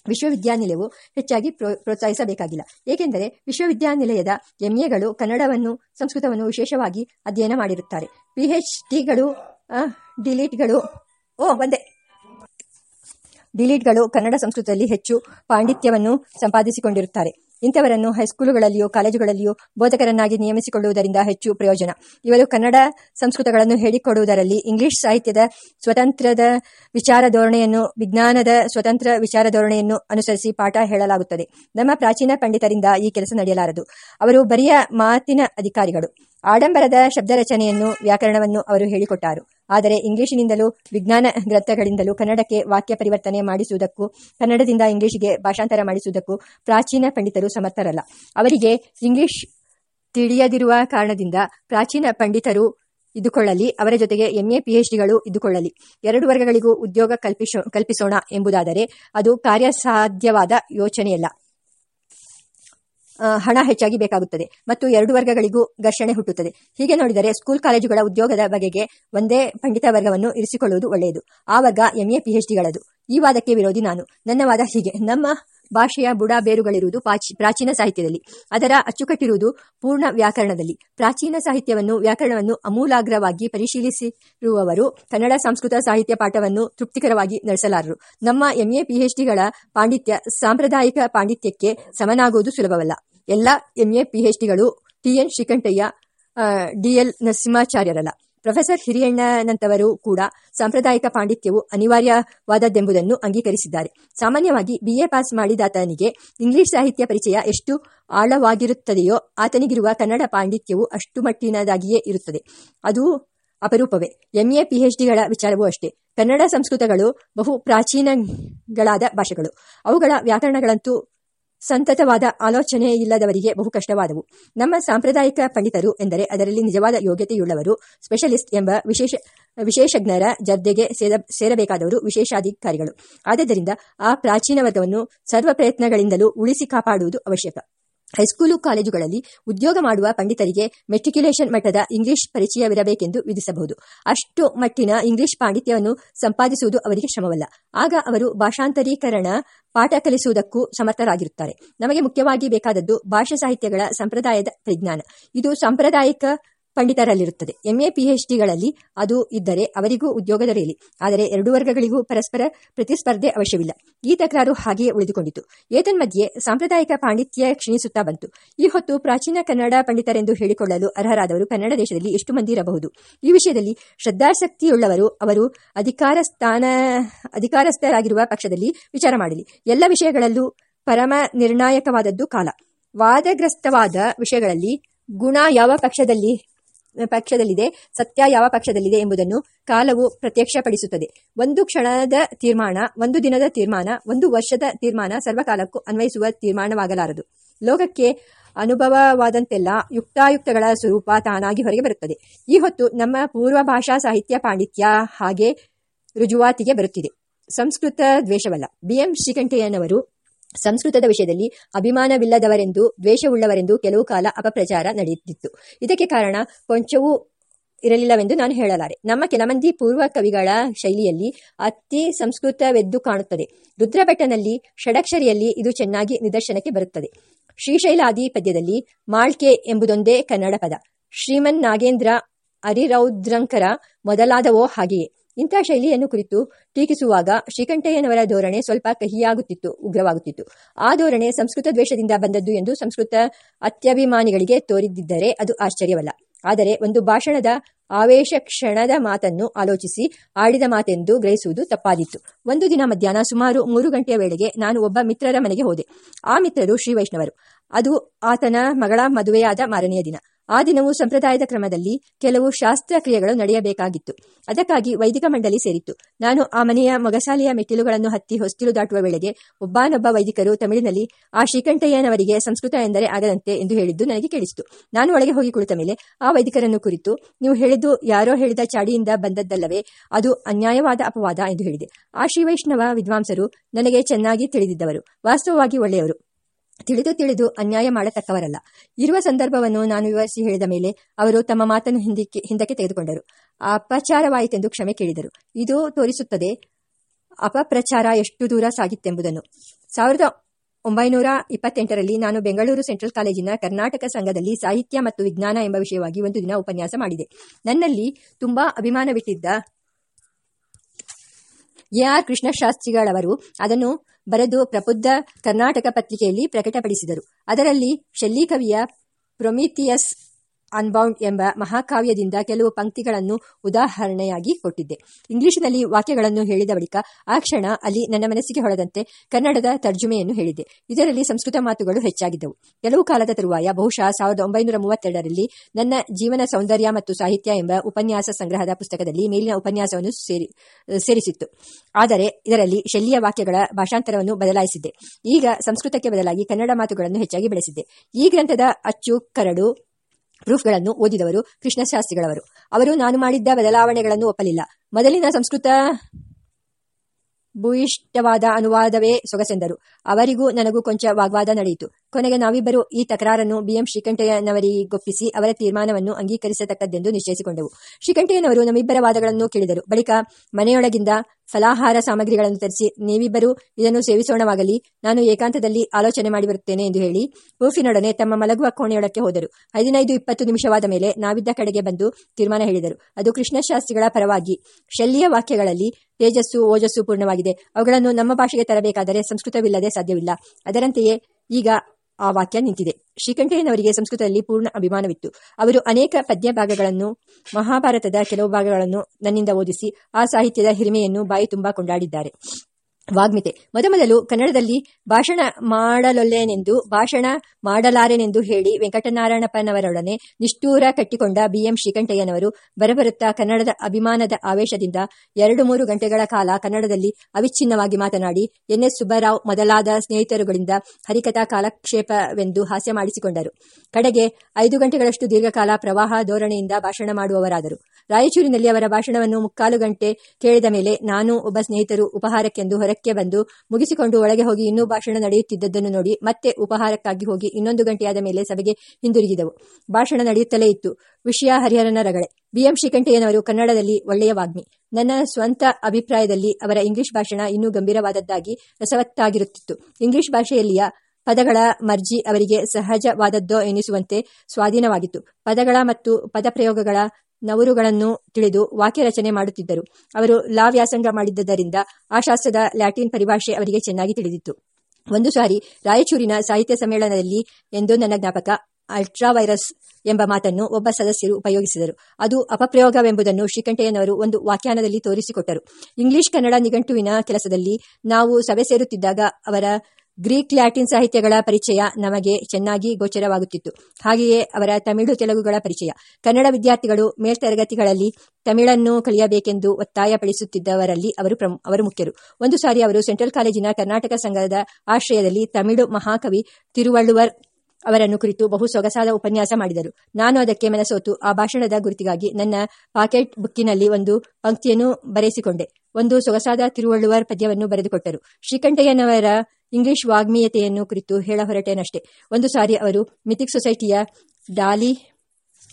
ವಿಶ್ವವಿದ್ಯಾನಿಲಯವು ಹೆಚ್ಚಾಗಿ ಪ್ರೋತ್ಸಾಹಿಸಬೇಕಾಗಿಲ್ಲ. ಏಕೆಂದರೆ ವಿಶ್ವವಿದ್ಯಾನಿಲಯದ ಎಂಎಗಳು ಕನ್ನಡವನ್ನು, ಸಂಸ್ಕೃತವನ್ನು ವಿಶೇಷವಾಗಿ ಅಧ್ಯಯನ ಮಾಡಿರುತ್ತಾರೆ. ಪಿಎಚ್ ಡಿಗಳು ಡಿಲೀಟ್ಗಳು, ಓ, ಒಂದೇ. ಡಿಲೀಟ್ಗಳು ಕನ್ನಡ ಸಂಸ್ಕೃತದಲ್ಲಿ ಹೆಚ್ಚು ಪಾಂಡಿತ್ಯವನ್ನು ಸಂಪಾದಿಸಿಕೊಂಡಿರುತ್ತಾರೆ. ಇಂಥವರನ್ನು ಹೈಸ್ಕೂಲುಗಳಲ್ಲಿಯೂ ಕಾಲೇಜುಗಳಲ್ಲಿಯೂ ಬೋಧಕರನ್ನಾಗಿ ನೇಮಿಸಿಕೊಳ್ಳುವುದರಿಂದ ಹೆಚ್ಚು ಪ್ರಯೋಜನ. ಇವರು ಕನ್ನಡ ಸಂಸ್ಕೃತಗಳನ್ನು ಹೇಳಿಕೊಡುವುದರಲ್ಲಿ ಇಂಗ್ಲಿಷ್ ಸಾಹಿತ್ಯದ ಸ್ವತಂತ್ರದ ವಿಚಾರ ಧೋರಣೆಯನ್ನು, ವಿಜ್ಞಾನದ ಸ್ವತಂತ್ರ ವಿಚಾರ ಧೋರಣೆಯನ್ನು ಅನುಸರಿಸಿ ಪಾಠ ಹೇಳಲಾಗುತ್ತದೆ. ನಮ್ಮ ಪ್ರಾಚೀನ ಪಂಡಿತರಿಂದ ಈ ಕೆಲಸ ನಡೆಯಲಾರದು. ಅವರು ಬರಿಯ ಮಾತಿನ ಅಧಿಕಾರಿಗಳು. ಆಡಂಬರದ ಶಬ್ದ ರಚನೆಯನ್ನು ವ್ಯಾಕರಣವನ್ನು ಅವರು ಹೇಳಿಕೊಟ್ಟಾರು. ಆದರೆ ಇಂಗ್ಲಿಶಿನಿಂದಲೂ ವಿಜ್ಞಾನ ಗ್ರಂಥಗಳಿಂದಲೂ ಕನ್ನಡಕ್ಕೆ ವಾಕ್ಯ ಪರಿವರ್ತನೆ ಮಾಡಿಸುವುದಕ್ಕೂ, ಕನ್ನಡದಿಂದ ಇಂಗ್ಲಿಷ್ಗೆ ಭಾಷಾಂತರ ಮಾಡಿಸುವುದಕ್ಕೂ ಪ್ರಾಚೀನ ಪಂಡಿತರು ಸಮರ್ಥರಲ್ಲ. ಅವರಿಗೆ ಇಂಗ್ಲಿಷ್ ತಿಳಿಯದಿರುವ ಕಾರಣದಿಂದ ಪ್ರಾಚೀನ ಪಂಡಿತರು ಇದ್ದುಕೊಳ್ಳಲಿ, ಅವರ ಜೊತೆಗೆ ಎಂಎ ಪಿಎಚ್ಡಿಗಳು ಇದ್ದುಕೊಳ್ಳಲಿ. ಎರಡು ವರ್ಗಗಳಿಗೂ ಉದ್ಯೋಗ ಕಲ್ಪಿಸೋ ಕಲ್ಪಿಸೋಣ ಎಂಬುದಾದರೆ ಅದು ಕಾರ್ಯಸಾಧ್ಯವಾದ ಯೋಚನೆಯಲ್ಲ. ಹಣ ಹೆಚ್ಚಾಗಿ ಬೇಕಾಗುತ್ತದೆ ಮತ್ತು ಎರಡು ವರ್ಗಗಳಿಗೂ ಘರ್ಷಣೆ ಹುಟ್ಟುತ್ತದೆ. ಹೀಗೆ ನೋಡಿದರೆ ಸ್ಕೂಲ್ ಕಾಲೇಜುಗಳ ಉದ್ಯೋಗದ ಬಗೆಗೆ ಒಂದೇ ಪಂಡಿತ ವರ್ಗವನ್ನು ಇರಿಸಿಕೊಳ್ಳುವುದು ಒಳ್ಳೆಯದು. ಆ ವರ್ಗ ಎಂಎ ಪಿಎಚ್ಡಿಗಳದು ಈ ವಾದಕ್ಕೆ ವಿರೋಧಿ ನಾನು. ನನ್ನ ವಾದ ಹೀಗೆ. ನಮ್ಮ ಭಾಷೆಯ ಬುಡ ಬೇರುಗಳಿರುವುದು ಪ್ರಾಚೀನ ಸಾಹಿತ್ಯದಲ್ಲಿ. ಅದರ ಅಚ್ಚುಕಟ್ಟಿರುವುದು ಪೂರ್ಣ ವ್ಯಾಕರಣದಲ್ಲಿ. ಪ್ರಾಚೀನ ಸಾಹಿತ್ಯವನ್ನು, ವ್ಯಾಕರಣವನ್ನು ಅಮೂಲಾಗ್ರವಾಗಿ ಪರಿಶೀಲಿಸಿರುವವರು ಕನ್ನಡ ಸಂಸ್ಕೃತ ಸಾಹಿತ್ಯ ಪಾಠವನ್ನು ತೃಪ್ತಿಕರವಾಗಿ ನಡೆಸಲಾರರು. ನಮ್ಮ ಎಂಎ ಪಿಎಚ್ಡಿಗಳ ಪಾಂಡಿತ್ಯ ಸಾಂಪ್ರದಾಯಿಕ ಪಾಂಡಿತ್ಯಕ್ಕೆ ಸಮನಾಗುವುದು ಸುಲಭವಲ್ಲ. ಎಲ್ಲ ಎಂಎ ಪಿಎಚ್ಡಿಗಳು ಟಿಎನ್ ಶ್ರೀಕಂಠಯ್ಯ ಡಿಎಲ್ ನರಸಿಂಹಾಚಾರ್ಯರಲ್ಲ. ಪ್ರೊಫೆಸರ್ ಹಿರಿಯಣ್ಣನಂತವರು ಕೂಡ ಸಾಂಪ್ರದಾಯಿಕ ಪಾಂಡಿತ್ಯವು ಅನಿವಾರ್ಯವಾದದ್ದೆಂಬುದನ್ನು ಅಂಗೀಕರಿಸಿದ್ದಾರೆ. ಸಾಮಾನ್ಯವಾಗಿ ಬಿಎ ಪಾಸ್ ಮಾಡಿದಾತನಿಗೆ ಇಂಗ್ಲಿಷ್ ಸಾಹಿತ್ಯ ಪರಿಚಯ ಎಷ್ಟು ಆಳವಾಗಿರುತ್ತದೆಯೋ ಆತನಿಗಿರುವ ಕನ್ನಡ ಪಾಂಡಿತ್ಯವು ಅಷ್ಟು ಮಟ್ಟಿನದಾಗಿಯೇ ಇರುತ್ತದೆ. ಅದು ಅಪರೂಪವೇ. ಎಂಎ ಪಿಎಚ್ಡಿಗಳ ವಿಚಾರವೂ ಅಷ್ಟೇ. ಕನ್ನಡ ಸಂಸ್ಕೃತಗಳು ಬಹು ಪ್ರಾಚೀನಗಳಾದ ಭಾಷೆಗಳು. ಅವುಗಳ ವ್ಯಾಕರಣಗಳಂತೂ ಸಂತತವಾದ ಆಲೋಚನೆ ಇಲ್ಲದವರಿಗೆ ಬಹು ಕಷ್ಟವಾದವು. ನಮ್ಮ ಸಾಂಪ್ರದಾಯಿಕ ಪಂಡಿತರು ಎಂದರೆ ಅದರಲ್ಲಿ ನಿಜವಾದ ಯೋಗ್ಯತೆಯುಳ್ಳವರು ಸ್ಪೆಷಲಿಸ್ಟ್ ಎಂಬ ವಿಶೇಷ, ವಿಶೇಷಜ್ಞರ ಜರ್ದೆಗೆ ಸೇರ ಸೇರಬೇಕಾದವರು ವಿಶೇಷಾಧಿಕಾರಿಗಳು. ಆದ್ದರಿಂದ ಆ ಪ್ರಾಚೀನ ವರ್ಗವನ್ನು ಸರ್ವ ಪ್ರಯತ್ನಗಳಿಂದಲೂ ಉಳಿಸಿ ಕಾಪಾಡುವುದು ಅವಶ್ಯಕ. ಹೈಸ್ಕೂಲು ಕಾಲೇಜುಗಳಲ್ಲಿ ಉದ್ಯೋಗ ಮಾಡುವ ಪಂಡಿತರಿಗೆ ಮೆಟ್ರಿಕ್ಯುಲೇಷನ್ ಮಟ್ಟದ ಇಂಗ್ಲಿಷ್ ಪರಿಚಯವಿರಬೇಕೆಂದು ವಿಧಿಸಬಹುದು. ಅಷ್ಟು ಮಟ್ಟಿನ ಇಂಗ್ಲಿಷ್ ಪಾಂಡಿತ್ಯವನ್ನು ಸಂಪಾದಿಸುವುದು ಅವರಿಗೆ ಶ್ರಮವಲ್ಲ. ಆಗ ಅವರು ಭಾಷಾಂತರೀಕರಣ ಪಾಠ ಕಲಿಸುವುದಕ್ಕೂ ಸಮರ್ಥರಾಗಿರುತ್ತಾರೆ. ನಮಗೆ ಮುಖ್ಯವಾಗಿ ಬೇಕಾದದ್ದು ಭಾಷಾ ಸಾಹಿತ್ಯಗಳ ಸಂಪ್ರದಾಯದ ಪರಿಜ್ಞಾನ. ಇದು ಸಾಂಪ್ರದಾಯಿಕ ಪಂಡಿತರಲ್ಲಿರುತ್ತದೆ. ಎಂಎ ಪಿಎಚ್ಡಿಗಳಲ್ಲಿ ಅದು ಇದ್ದರೆ ಅವರಿಗೂ ಉದ್ಯೋಗ ದೊರೆಯಲಿ. ಆದರೆ ಎರಡು ವರ್ಗಗಳಿಗೂ ಪರಸ್ಪರ ಪ್ರತಿಸ್ಪರ್ಧೆ ಅವಶ್ಯವಿಲ್ಲ. ಈ ತಕರಾರು ಹಾಗೆಯೇ ಉಳಿದುಕೊಂಡಿತು. ಏತನ್ಮಧ್ಯೆ ಸಾಂಪ್ರದಾಯಿಕ ಪಾಂಡಿತ್ಯ ಕ್ಷೀಣಿಸುತ್ತಾ ಬಂತು. ಈ ಹೊತ್ತು ಪ್ರಾಚೀನ ಕನ್ನಡ ಪಂಡಿತರೆಂದು ಹೇಳಿಕೊಳ್ಳಲು ಅರ್ಹರಾದವರು ಕನ್ನಡ ದೇಶದಲ್ಲಿ ಎಷ್ಟು ಮಂದಿ ಇರಬಹುದು? ಈ ವಿಷಯದಲ್ಲಿ ಶ್ರದ್ಧಾಸಕ್ತಿಯುಳ್ಳವರು ಅವರು ಅಧಿಕಾರ ಸ್ಥಾನ, ಅಧಿಕಾರಸ್ಥರಾಗಿರುವ ಪಕ್ಷದಲ್ಲಿ ವಿಚಾರ ಮಾಡಲಿ. ಎಲ್ಲ ವಿಷಯಗಳಲ್ಲೂ ಪರಮ ನಿರ್ಣಾಯಕವಾದದ್ದು ಕಾಲ. ವಾದಗ್ರಸ್ತವಾದ ವಿಷಯಗಳಲ್ಲಿ ಗುಣ ಯಾವ ಪಕ್ಷದಲ್ಲಿ ಪಕ್ಷದಲ್ಲಿದೆ, ಸತ್ಯ ಯಾವ ಪಕ್ಷದಲ್ಲಿದೆ ಎಂಬುದನ್ನು ಕಾಲವು ಪ್ರತ್ಯಕ್ಷಪಡಿಸುತ್ತದೆ. ಒಂದು ಕ್ಷಣದ ತೀರ್ಮಾನ, ಒಂದು ದಿನದ ತೀರ್ಮಾನ, ಒಂದು ವರ್ಷದ ತೀರ್ಮಾನ ಸರ್ವಕಾಲಕ್ಕೂ ಅನ್ವಯಿಸುವ ತೀರ್ಮಾನವಾಗಲಾರದು. ಲೋಕಕ್ಕೆ ಅನುಭವವಾದಂತೆಲ್ಲ ಯುಕ್ತಾಯುಕ್ತಗಳ ಸ್ವರೂಪ ತಾನಾಗಿ ಹೊರಗೆ ಬರುತ್ತದೆ. ಈ ಹೊತ್ತು ನಮ್ಮ ಪೂರ್ವ ಭಾಷಾ ಸಾಹಿತ್ಯ ಪಾಂಡಿತ್ಯ ಹಾಗೆ ರುಜುವಾತಿಗೆ ಬರುತ್ತಿದೆ. ಸಂಸ್ಕೃತ ದ್ವೇಷವಲ್ಲ. ಬಿಎಂ ಶ್ರೀಕಂಠಯ್ಯನವರು ಸಂಸ್ಕೃತದ ವಿಷಯದಲ್ಲಿ ಅಭಿಮಾನವಿಲ್ಲದವರೆಂದು, ದ್ವೇಷವುಳ್ಳವರೆಂದು ಕೆಲವು ಕಾಲ ಅಪಪ್ರಚಾರ ನಡೆಯುತ್ತಿತ್ತು ಇದಕ್ಕೆ ಕಾರಣ ಕೊಂಚವೂ ಇರಲಿಲ್ಲವೆಂದು ನಾನು ಹೇಳಲಾರೆ. ನಮ್ಮ ಕೆಲಮಂದಿ ಪೂರ್ವ ಕವಿಗಳ ಶೈಲಿಯಲ್ಲಿ ಅತಿ ಸಂಸ್ಕೃತವೆದ್ದು ಕಾಣುತ್ತದೆ. ರುದ್ರಭಟ್ಟನಲ್ಲಿ ಷಡಕ್ಷರಿಯಲ್ಲಿ ಇದು ಚೆನ್ನಾಗಿ ನಿದರ್ಶನಕ್ಕೆ ಬರುತ್ತದೆ. ಶ್ರೀಶೈಲಾದಿ ಪದ್ಯದಲ್ಲಿ ಮಾಳ್ಕೆ ಎಂಬುದೊಂದೇ ಕನ್ನಡ ಪದ. ಶ್ರೀಮನ್ ನಾಗೇಂದ್ರ ಅರಿರೌದ್ರಂಕರ ಮೊದಲಾದವೋ ಹಾಗೆಯೇ. ಇಂಥ ಶೈಲಿಯನ್ನು ಕುರಿತು ಟೀಕಿಸುವಾಗ ಶ್ರೀಕಂಠಯ್ಯನವರ ಧೋರಣೆ ಸ್ವಲ್ಪ ಕಹಿಯಾಗುತ್ತಿತ್ತು, ಉಗ್ರವಾಗುತ್ತಿತ್ತು. ಆ ಧೋರಣೆ ಸಂಸ್ಕೃತ ದ್ವೇಷದಿಂದ ಬಂದದ್ದು ಎಂದು ಸಂಸ್ಕೃತ ಅತ್ಯಭಿಮಾನಿಗಳಿಗೆ ತೋರಿದ್ದರೆ ಅದು ಆಶ್ಚರ್ಯವಲ್ಲ. ಆದರೆ ಒಂದು ಭಾಷಣದ ಆವೇಶ ಕ್ಷಣದ ಮಾತನ್ನು ಆಲೋಚಿಸಿ ಆಡಿದ ಮಾತೆಂದು ಗ್ರಹಿಸುವುದು ತಪ್ಪಾದಿತ್ತು ಒಂದು ದಿನ ಮಧ್ಯಾಹ್ನ ಸುಮಾರು ಮೂರು ಗಂಟೆಯ ವೇಳೆಗೆ ನಾನು ಒಬ್ಬ ಮಿತ್ರರ ಮನೆಗೆ ಹೋದೆ. ಆ ಮಿತ್ರರು ಶ್ರೀ ವೈಷ್ಣವರು ಅದು ಆತನ ಮಗಳ ಮದುವೆಯಾದ ಮಾರನೆಯ ದಿನ. ಆ ದಿನವೂ ಸಂಪ್ರದಾಯದ ಕ್ರಮದಲ್ಲಿ ಕೆಲವು ಶಾಸ್ತ್ರಕ್ರಿಯೆಗಳು ನಡೆಯಬೇಕಾಗಿತ್ತು. ಅದಕ್ಕಾಗಿ ವೈದಿಕ ಮಂಡಳಿ ಸೇರಿತ್ತು. ನಾನು ಆ ಮನೆಯ ಮೊಗಸಾಲೆಯ ಮೆಟ್ಟಿಲುಗಳನ್ನು ಹತ್ತಿ ಹೊಸ್ತಿಲು ದಾಟುವ ವೇಳೆಗೆ ಒಬ್ಬನೊಬ್ಬ ವೈದಿಕರು ತಮಿಳಿನಲ್ಲಿ ಆ ಶ್ರೀಕಂಠಯ್ಯನವರಿಗೆ ಸಂಸ್ಕೃತ ಎಂದರೆ ಆಗದಂತೆ ಎಂದು ಹೇಳಿದ್ದು ನನಗೆ ಕೇಳಿಸಿತು. ನಾನು ಒಳಗೆ ಹೋಗಿ ಕುಳಿತ ಮೇಲೆ ಆ ವೈದಿಕರನ್ನು ಕುರಿತು ನೀವು ಹೇಳಿದ್ದು ಯಾರೋ ಹೇಳಿದ ಚಾಡಿಯಿಂದ ಬಂದದ್ದಲ್ಲವೇ, ಅದು ಅನ್ಯಾಯವಾದ ಅಪವಾದ ಎಂದು ಹೇಳಿದೆ. ಆ ಶ್ರೀವೈಷ್ಣವ ವಿದ್ವಾಂಸರು ನನಗೆ ಚೆನ್ನಾಗಿ ತಿಳಿದಿದ್ದವರು. ವಾಸ್ತವವಾಗಿ ಒಳ್ಳೆಯವರು. ತಿಳಿದು ತಿಳಿದು ಅನ್ಯಾಯ ಮಾಡತಕ್ಕವರಲ್ಲ. ಇರುವ ಸಂದರ್ಭವನ್ನು ನಾನು ವಿವರಿಸಿ ಹೇಳಿದ ಮೇಲೆ ಅವರು ತಮ್ಮ ಮಾತನ್ನು ಹಿಂದಕ್ಕೆ ಹಿಂದಕ್ಕೆ ತೆಗೆದುಕೊಂಡರು. ಅಪಚಾರವಾಯಿತೆಂದು ಕ್ಷಮೆ ಕೇಳಿದರು. ಇದು ತೋರಿಸುತ್ತದೆ ಅಪಪ್ರಚಾರ ಎಷ್ಟು ದೂರ ಸಾಗಿತ್ತೆಂಬುದನ್ನು. ಸಾವಿರದ ಒಂಬೈನೂರ ಇಪ್ಪತ್ತೆಂಟರಲ್ಲಿ ನಾನು ಬೆಂಗಳೂರು ಸೆಂಟ್ರಲ್ ಕಾಲೇಜಿನ ಕರ್ನಾಟಕ ಸಂಘದಲ್ಲಿ ಸಾಹಿತ್ಯ ಮತ್ತು ವಿಜ್ಞಾನ ಎಂಬ ವಿಷಯವಾಗಿ ಒಂದು ದಿನ ಉಪನ್ಯಾಸ ಮಾಡಿದೆ. ನನ್ನಲ್ಲಿ ತುಂಬಾ ಅಭಿಮಾನವಿಟ್ಟಿದ್ದ ಎ ಆರ್ ಕೃಷ್ಣಶಾಸ್ತ್ರಿಗಳವರು ಅದನ್ನು ಬರೆದು ಪ್ರಬುದ್ಧ ಕರ್ನಾಟಕ ಪತ್ರಿಕೆಯಲ್ಲಿ ಪ್ರಕಟಪಡಿಸಿದರು. ಅದರಲ್ಲಿ ಶೆಲ್ಲಿ ಕವಿಯ ಪ್ರೊಮಿಥಿಯಸ್ ಅನ್ಬೌಂಡ್ ಎಂಬ ಮಹಾಕಾವ್ಯದಿಂದ ಕೆಲವು ಪಂಕ್ತಿಗಳನ್ನು ಉದಾಹರಣೆಯಾಗಿ ಕೊಟ್ಟಿದ್ದೆ. ಇಂಗ್ಲಿಷ್ನಲ್ಲಿ ವಾಕ್ಯಗಳನ್ನು ಹೇಳಿದ ಬಳಿಕ ಆ ಕ್ಷಣ ಅಲ್ಲಿ ನನ್ನ ಮನಸ್ಸಿಗೆ ಹೊಳೆದಂತೆ ಕನ್ನಡದ ತರ್ಜುಮೆಯನ್ನು ಹೇಳಿದೆ. ಇದರಲ್ಲಿ ಸಂಸ್ಕೃತ ಮಾತುಗಳು ಹೆಚ್ಚಾಗಿದ್ದವು. ಕೆಲವು ಕಾಲದ ತರುವಾಯ ಬಹುಶಃ ಸಾವಿರದ ಒಂಬೈನೂರ ಮೂವತ್ತೆರಡರಲ್ಲಿ ನನ್ನ ಜೀವನ ಸೌಂದರ್ಯ ಮತ್ತು ಸಾಹಿತ್ಯ ಎಂಬ ಉಪನ್ಯಾಸ ಸಂಗ್ರಹದ ಪುಸ್ತಕದಲ್ಲಿ ಮೇಲಿನ ಉಪನ್ಯಾಸವನ್ನು ಸೇರಿ, ಸೇರಿಸಿತ್ತು. ಆದರೆ ಇದರಲ್ಲಿ ಶೈಲಿಯ ವಾಕ್ಯಗಳ ಭಾಷಾಂತರವನ್ನು ಬದಲಾಯಿಸಿದ್ದೆ. ಈಗ ಸಂಸ್ಕೃತಕ್ಕೆ ಬದಲಾಗಿ ಕನ್ನಡ ಮಾತುಗಳನ್ನು ಹೆಚ್ಚಾಗಿ ಬೆಳೆಸಿದ್ದೆ. ಈ ಗ್ರಂಥದ ಅಚ್ಚು, ಕರಡು ಪ್ರೂಫ್ಗಳನ್ನು ಓದಿದವರು, ಕೃಷ್ಣಶಾಸ್ತ್ರಿಗಳವರು. ಅವರು, ನಾನು ಮಾಡಿದ್ದ ಬದಲಾವಣೆಗಳನ್ನು ಒಪ್ಪಲಿಲ್ಲ. ಮೊದಲಿನ ಸಂಸ್ಕೃತ ಭೂಯಿಷ್ಠವಾದ ಅನುವಾದವೇ ಸೊಗಸೆಂದರು. ಅವರಿಗೂ ನನಗೂ ಕೊಂಚ ವಾಗ್ವಾದ ನಡೆಯಿತು. ಕೊನೆಗೆ ನಾವಿಬ್ಬರು ಈ ತಕರಾರನ್ನು ಬಿಎಂ ಶ್ರೀಕಂಠಯ್ಯನವರಿಗೊಪ್ಪಿಸಿ ಅವರ ತೀರ್ಮಾನವನ್ನು ಅಂಗೀಕರಿಸತಕ್ಕದ್ದೆಂದು ನಿಶ್ಚಯಿಸಿಕೊಂಡೆವು. ಶ್ರೀಕಂಠಯ್ಯನವರು ನಮ್ಮಿಬ್ಬರ ವಾದಗಳನ್ನು ಕೇಳಿದರು. ಬಳಿಕ ಮನೆಯೊಳಗಿಂದ ಫಲಾಹಾರ ಸಾಮಗ್ರಿಗಳನ್ನು ತರಿಸಿ, ನೀವಿಬ್ಬರು ಇದನ್ನು ಸೇವಿಸೋಣವಾಗಲಿ. ನಾನು ಏಕಾಂತದಲ್ಲಿ ಆಲೋಚನೆ ಮಾಡಿ ಬರುತ್ತೇನೆ ಎಂದು ಹೇಳಿ ಊಫಿನೊಡನೆ ತಮ್ಮ ಮಲಗುವ ಕೋಣೆಯೊಳಕ್ಕೆ ಹೋದರು. ಹದಿನೈದು ಇಪ್ಪತ್ತು ನಿಮಿಷವಾದ ಮೇಲೆ ನಾವಿದ್ದ ಕಡೆಗೆ ಬಂದು ತೀರ್ಮಾನ ಹೇಳಿದರು. ಅದು ಕೃಷ್ಣಶಾಸ್ತ್ರಿಗಳ ಪರವಾಗಿ ಶಲ್ಯ ವಾಕ್ಯಗಳಲ್ಲಿ ತೇಜಸ್ಸು, ಓಜಸ್ಸು ಪೂರ್ಣವಾಗಿದೆ. ಅವುಗಳನ್ನು ನಮ್ಮ ಭಾಷೆಗೆ ತರಬೇಕಾದರೆ ಸಂಸ್ಕೃತವಿಲ್ಲದೆ ಸಾಧ್ಯವಿಲ್ಲ. ಅದರಂತೆಯೇ ಈಗ ಆ ವಾಕ್ಯ ನಿಂತಿದೆ. ಶ್ರೀಕಂಠಯ್ಯನವರಿಗೆ ಸಂಸ್ಕೃತದಲ್ಲಿ ಪೂರ್ಣ ಅಭಿಮಾನವಿತ್ತು. ಅವರು ಅನೇಕ ಪದ್ಯ ಭಾಗಗಳನ್ನು ಮಹಾಭಾರತದ ಕೆಲವು ಭಾಗಗಳನ್ನು ನನ್ನಿಂದ ಓದಿಸಿ, ಆ ಸಾಹಿತ್ಯದ ಹಿರಿಮೆಯನ್ನು ಬಾಯಿ ತುಂಬಾ ಕೊಂಡಾಡಿದ್ದಾರೆ. ವಾಗ್ಮಿತೆ. ಮೊದಮೊದಲು ಕನ್ನಡದಲ್ಲಿ ಭಾಷಣ ಮಾಡಲೊಲ್ಲೆನೆಂದು, ಭಾಷಣ ಮಾಡಲಾರೆನೆಂದು ಹೇಳಿ ವೆಂಕಟನಾರಾಯಣಪ್ಪನವರೊಡನೆ ನಿಷ್ಠೂರ ಕಟ್ಟಿಕೊಂಡ ಬಿಎಂ ಶ್ರೀಕಂಠಯ್ಯನವರು ಬರಬರುತ್ತಾ ಕನ್ನಡದ ಅಭಿಮಾನದ ಆವೇಶದಿಂದ ಎರಡು ಮೂರು ಗಂಟೆಗಳ ಕಾಲ ಕನ್ನಡದಲ್ಲಿ ಅವಿಚ್ಛಿನ್ನವಾಗಿ ಮಾತನಾಡಿ ಎನ್ ಎಸ್ ಸುಬ್ಬರಾವ್ ಮೊದಲಾದ ಸ್ನೇಹಿತರುಗಳಿಂದ ಹರಿಕಥಾ ಕಾಲಕ್ಷೇಪವೆಂದು ಹಾಸ್ಯ ಮಾಡಿಸಿಕೊಂಡರು. ಕಡೆಗೆ ಐದು ಗಂಟೆಗಳಷ್ಟು ದೀರ್ಘಕಾಲ ಪ್ರವಾಹ ಧೋರಣೆಯಿಂದ ಭಾಷಣ ಮಾಡುವವರಾದರು. ರಾಯಚೂರಿನಲ್ಲಿ ಅವರ ಭಾಷಣವನ್ನು ಮುಕ್ಕಾಲು ಗಂಟೆ ಕೇಳಿದ ಮೇಲೆ ನಾನು ಒಬ್ಬ ಸ್ನೇಹಿತರು ಉಪಹಾರಕ್ಕೆಂದು ಹೊರಕ್ಕೆ ಬಂದು ಮುಗಿಸಿಕೊಂಡು ಒಳಗೆ ಹೋಗಿ ಇನ್ನೂ ಭಾಷಣ ನಡೆಯುತ್ತಿದ್ದದ್ದನ್ನು ನೋಡಿ ಮತ್ತೆ ಉಪಹಾರಕ್ಕಾಗಿ ಹೋಗಿ ಇನ್ನೊಂದು ಗಂಟೆಯಾದ ಮೇಲೆ ಸಭೆಗೆ ಹಿಂದಿರುಗಿದವು. ಭಾಷಣ ನಡೆಯುತ್ತಲೇ ಇತ್ತು. ವಿಷಯ ಹರಿಹರನ ರಗಳೆ. ಬಿಎಂ ಶ್ರೀಕಂಠಯ್ಯನವರು ಕನ್ನಡದಲ್ಲಿ ಒಳ್ಳೆಯ ವಾಗ್ಮಿ. ನನ್ನ ಸ್ವಂತ ಅಭಿಪ್ರಾಯದಲ್ಲಿ ಅವರ ಇಂಗ್ಲಿಷ್ ಭಾಷಣ ಇನ್ನೂ ಗಂಭೀರವಾದದ್ದಾಗಿ ರಸವತ್ತಾಗಿರುತ್ತಿತ್ತು. ಇಂಗ್ಲಿಷ್ ಭಾಷೆಯಲ್ಲಿಯ ಪದಗಳ ಮರ್ಜಿ ಅವರಿಗೆ ಸಹಜವಾದದ್ದೋ ಎನಿಸುವಂತೆ ಸ್ವಾಧೀನವಾಗಿತ್ತು. ಪದಗಳ ಮತ್ತು ಪದಪ್ರಯೋಗಗಳ ನವರುಗಳನ್ನು ತಿಳಿದು ವಾಕ್ಯ ರಚನೆ ಮಾಡುತ್ತಿದ್ದರು. ಅವರು ಲಾ ವ್ಯಾಸಂಗ ಮಾಡಿದ್ದರಿಂದ ಆ ಶಾಸ್ತ್ರದ ಲ್ಯಾಟಿನ್ ಪರಿಭಾಷೆ ಅವರಿಗೆ ಚೆನ್ನಾಗಿ ತಿಳಿದಿತ್ತು. ಒಂದು ಸಾರಿ ರಾಯಚೂರಿನ ಸಾಹಿತ್ಯ ಸಮ್ಮೇಳನದಲ್ಲಿ ಎಂದು ನನ್ನ ಜ್ಞಾಪಕ, ಅಲ್ಟ್ರಾವೈರಸ್ ಎಂಬ ಮಾತನ್ನು ಒಬ್ಬ ಸದಸ್ಯರು ಉಪಯೋಗಿಸಿದರು. ಅದು ಅಪಪ್ರಯೋಗವೆಂಬುದನ್ನು ಶ್ರೀಕಂಠಯ್ಯನವರು ಒಂದು ವ್ಯಾಖ್ಯಾನದಲ್ಲಿ ತೋರಿಸಿಕೊಟ್ಟರು. ಇಂಗ್ಲಿಷ್ ಕನ್ನಡ ನಿಘಂಟುವಿನ ಕೆಲಸದಲ್ಲಿ ನಾವು ಸಭೆ ಸೇರುತ್ತಿದ್ದಾಗ ಅವರ ಗ್ರೀಕ್ ಲ್ಯಾಟಿನ್ ಸಾಹಿತ್ಯಗಳ ಪರಿಚಯ ನಮಗೆ ಚೆನ್ನಾಗಿ ಗೋಚರವಾಗುತ್ತಿತ್ತು. ಹಾಗೆಯೇ ಅವರ ತಮಿಳು ತೆಲುಗುಗಳ ಪರಿಚಯ. ಕನ್ನಡ ವಿದ್ಯಾರ್ಥಿಗಳು ಮೇಲ್ತರಗತಿಗಳಲ್ಲಿ ತಮಿಳನ್ನು ಕಲಿಯಬೇಕೆಂದು ಒತ್ತಾಯಪಡಿಸುತ್ತಿದ್ದವರಲ್ಲಿ ಅವರು ಅವರು ಮುಖ್ಯರು. ಒಂದು ಸಾರಿ ಅವರು ಸೆಂಟ್ರಲ್ ಕಾಲೇಜಿನ ಕರ್ನಾಟಕ ಸಂಘದ ಆಶ್ರಯದಲ್ಲಿ ತಮಿಳು ಮಹಾಕವಿ ತಿರುವಳ್ಳುವರ್ ಅವರನ್ನು ಕುರಿತು ಬಹು ಸೊಗಸಾದ ಉಪನ್ಯಾಸ ಮಾಡಿದರು. ನಾನು ಅದಕ್ಕೆ ಮನಸೋತು ಆ ಭಾಷಣದ ಗುರುತಿಗಾಗಿ ನನ್ನ ಪಾಕೆಟ್ ಬುಕ್ಕಿನಲ್ಲಿ ಒಂದು ಪಂಕ್ತಿಯನ್ನು ಬರೆಸಿಕೊಂಡೆ. ಒಂದು ಸೊಗಸಾದ ತಿರುವಳ್ಳುವರ್ ಪದ್ಯವನ್ನು ಬರೆದುಕೊಟ್ಟರು. ಶ್ರೀಕಂಠಯ್ಯನವರ ಇಂಗ್ಲಿಷ್ ವಾಗ್ಮೀಯತೆಯನ್ನು ಕುರಿತು ಹೇಳ ಹೊರಟೇನಷ್ಟೇ. ಒಂದು ಸಾರಿ ಅವರು ಮಿಥಿಕ್ ಸೊಸೈಟಿಯ ಡಾಲಿ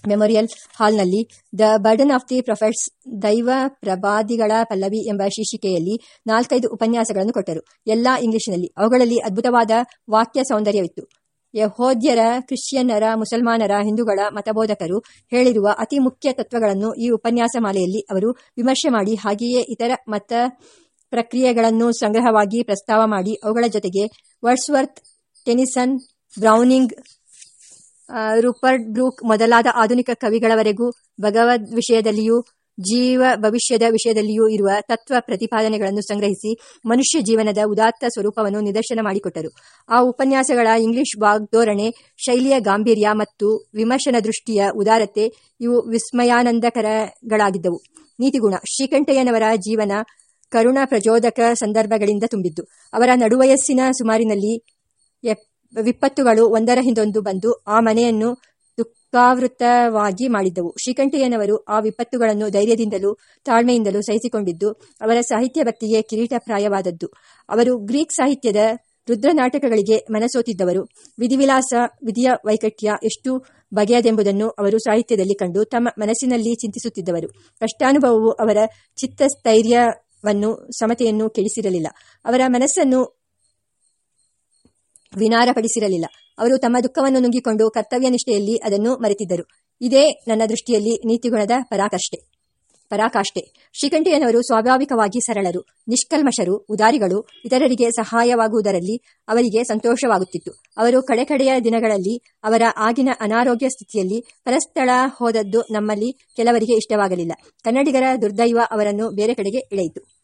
ಮೆಮೊರಿಯಲ್ ಹಾಲ್ನಲ್ಲಿ the burden of the prophets ದೈವ ಪ್ರಭಾದಿಗಳ ಪಲ್ಲವಿ ಎಂಬ ಶೀರ್ಷಿಕೆಯಲ್ಲಿ ನಾಲ್ಕೈದು ಉಪನ್ಯಾಸಗಳನ್ನು ಕೊಟ್ಟರು. ಎಲ್ಲಾ ಇಂಗ್ಲಿಷ್ನಲ್ಲಿ ಅವುಗಳಲ್ಲಿ ಅದ್ಭುತವಾದ ವಾಕ್ಯ ಸೌಂದರ್ಯವಿತ್ತು. ಯಹೋದ್ಯರ, ಕ್ರಿಶ್ಚಿಯನ್ನರ, ಮುಸಲ್ಮಾನರ, ಹಿಂದೂಗಳ ಮತಬೋಧಕರು ಹೇಳಿರುವ ಅತಿ ಮುಖ್ಯ ತತ್ವಗಳನ್ನು ಈ ಉಪನ್ಯಾಸ ಮಾಲೆಯಲ್ಲಿ ಅವರು ವಿಮರ್ಶೆ ಮಾಡಿ ಹಾಗೆಯೇ ಇತರ ಮತ ಪ್ರಕ್ರಿಯೆಗಳನ್ನು ಸಂಗ್ರಹವಾಗಿ ಪ್ರಸ್ತಾವ ಮಾಡಿ, ಅವುಗಳ ಜೊತೆಗೆ Wordsworth, Tennyson, Browning Rupert Brooke ಮೊದಲಾದ ಆಧುನಿಕ ಕವಿಗಳವರೆಗೂ ಭಗವದ್ ವಿಷಯದಲ್ಲಿಯೂ, ಜೀವ ಭವಿಷ್ಯದ ವಿಷಯದಲ್ಲಿಯೂ ಇರುವ ತತ್ವ ಪ್ರತಿಪಾದನೆಗಳನ್ನು ಸಂಗ್ರಹಿಸಿ ಮನುಷ್ಯ ಜೀವನದ ಉದಾತ್ತ ಸ್ವರೂಪವನ್ನು ನಿದರ್ಶನ ಮಾಡಿಕೊಟ್ಟರು. ಆ ಉಪನ್ಯಾಸಗಳ ಇಂಗ್ಲಿಷ್ ವಾಗ್ಧೋರಣೆ ಶೈಲಿಯ ಗಾಂಭೀರ್ಯ ಮತ್ತು ವಿಮರ್ಶನ ದೃಷ್ಟಿಯ ಉದಾರತೆ ಇವು ವಿಸ್ಮಯಾನಂದಕರಗಳಾಗಿದ್ದವು. ನೀತಿಗುಣ, ಶ್ರೀಕಂಠಯ್ಯನವರ ಜೀವನ ಕರುಣ ಪ್ರಚೋದಕ ಸಂದರ್ಭಗಳಿಂದ ತುಂಬಿದ್ದು. ಅವರ ನಡುವಯಸ್ಸಿನ ಸುಮಾರಿನಲ್ಲಿ ವಿಪತ್ತುಗಳು ಒಂದರ ಹಿಂದೊಂದು ಬಂದು ಆ ಮನೆಯನ್ನು ದುಃಖಾವೃತವಾಗಿ ಮಾಡಿದ್ದವು. ಶ್ರೀಕಂಠಯ್ಯನವರು ಆ ವಿಪತ್ತುಗಳನ್ನು ಧೈರ್ಯದಿಂದಲೂ ತಾಳ್ಮೆಯಿಂದಲೂ ಸಹಿಸಿಕೊಂಡಿದ್ದು, ಅವರ ಸಾಹಿತ್ಯ ಭಕ್ತಿಗೆ ಕಿರೀಟಪ್ರಾಯವಾದದ್ದು. ಅವರು ಗ್ರೀಕ್ ಸಾಹಿತ್ಯದ ರುದ್ರನಾಟಕಗಳಿಗೆ ಮನಸೋತಿದ್ದವರು. ವಿಧಿವಿಲಾಸ, ವಿಧಿಯ ವೈಕಟ್ಯ ಎಷ್ಟು ಬಗೆಯದೆಂಬುದನ್ನು ಅವರು ಸಾಹಿತ್ಯದಲ್ಲಿ ಕಂಡು ತಮ್ಮ ಮನಸ್ಸಿನಲ್ಲಿ ಚಿಂತಿಸುತ್ತಿದ್ದವರು. ಕಷ್ಟಾನುಭವವು ಅವರ ಚಿತ್ತಸ್ಥೈರ್ಯವನ್ನು ಸಮತೆಯನ್ನು ಕೆಡಿಸಿರಲಿಲ್ಲ. ಅವರ ಮನಸ್ಸನ್ನು ವಿನಾರಪಡಿಸಿರಲಿಲ್ಲ. ಅವರು ತಮ್ಮ ದುಃಖವನ್ನು ನುಂಗಿಕೊಂಡು ಕರ್ತವ್ಯ ನಿಷ್ಠೆಯಲ್ಲಿ ಅದನ್ನು ಮರೆತಿದ್ದರು. ಇದೇ ನನ್ನ ದೃಷ್ಟಿಯಲ್ಲಿ ನೀತಿಗುಣದ ಪರಾಕಷ್ಟೆ ಪರಾಕಾಷ್ಠೆ. ಶ್ರೀಕಂಠಯ್ಯನವರು ಸ್ವಾಭಾವಿಕವಾಗಿ ಸರಳರು, ನಿಷ್ಕಲ್ಮಶರು, ಉದಾರಿಗಳು, ಇತರರಿಗೆ ಸಹಾಯವಾಗುವುದರಲ್ಲಿ ಅವರಿಗೆ ಸಂತೋಷವಾಗುತ್ತಿತ್ತು. ಅವರು ಕಡೆಕಡೆಯ ದಿನಗಳಲ್ಲಿ ಅವರ ಆಗಿನ ಅನಾರೋಗ್ಯ ಸ್ಥಿತಿಯಲ್ಲಿ ಪರಸ್ಥಳ ಹೋದದ್ದು ನಮ್ಮಲ್ಲಿ ಕೆಲವರಿಗೆ ಇಷ್ಟವಾಗಲಿಲ್ಲ. ಕನ್ನಡಿಗರ ದುರ್ದೈವ ಅವರನ್ನು ಬೇರೆ ಕಡೆಗೆ ಎಳೆಯಿತು.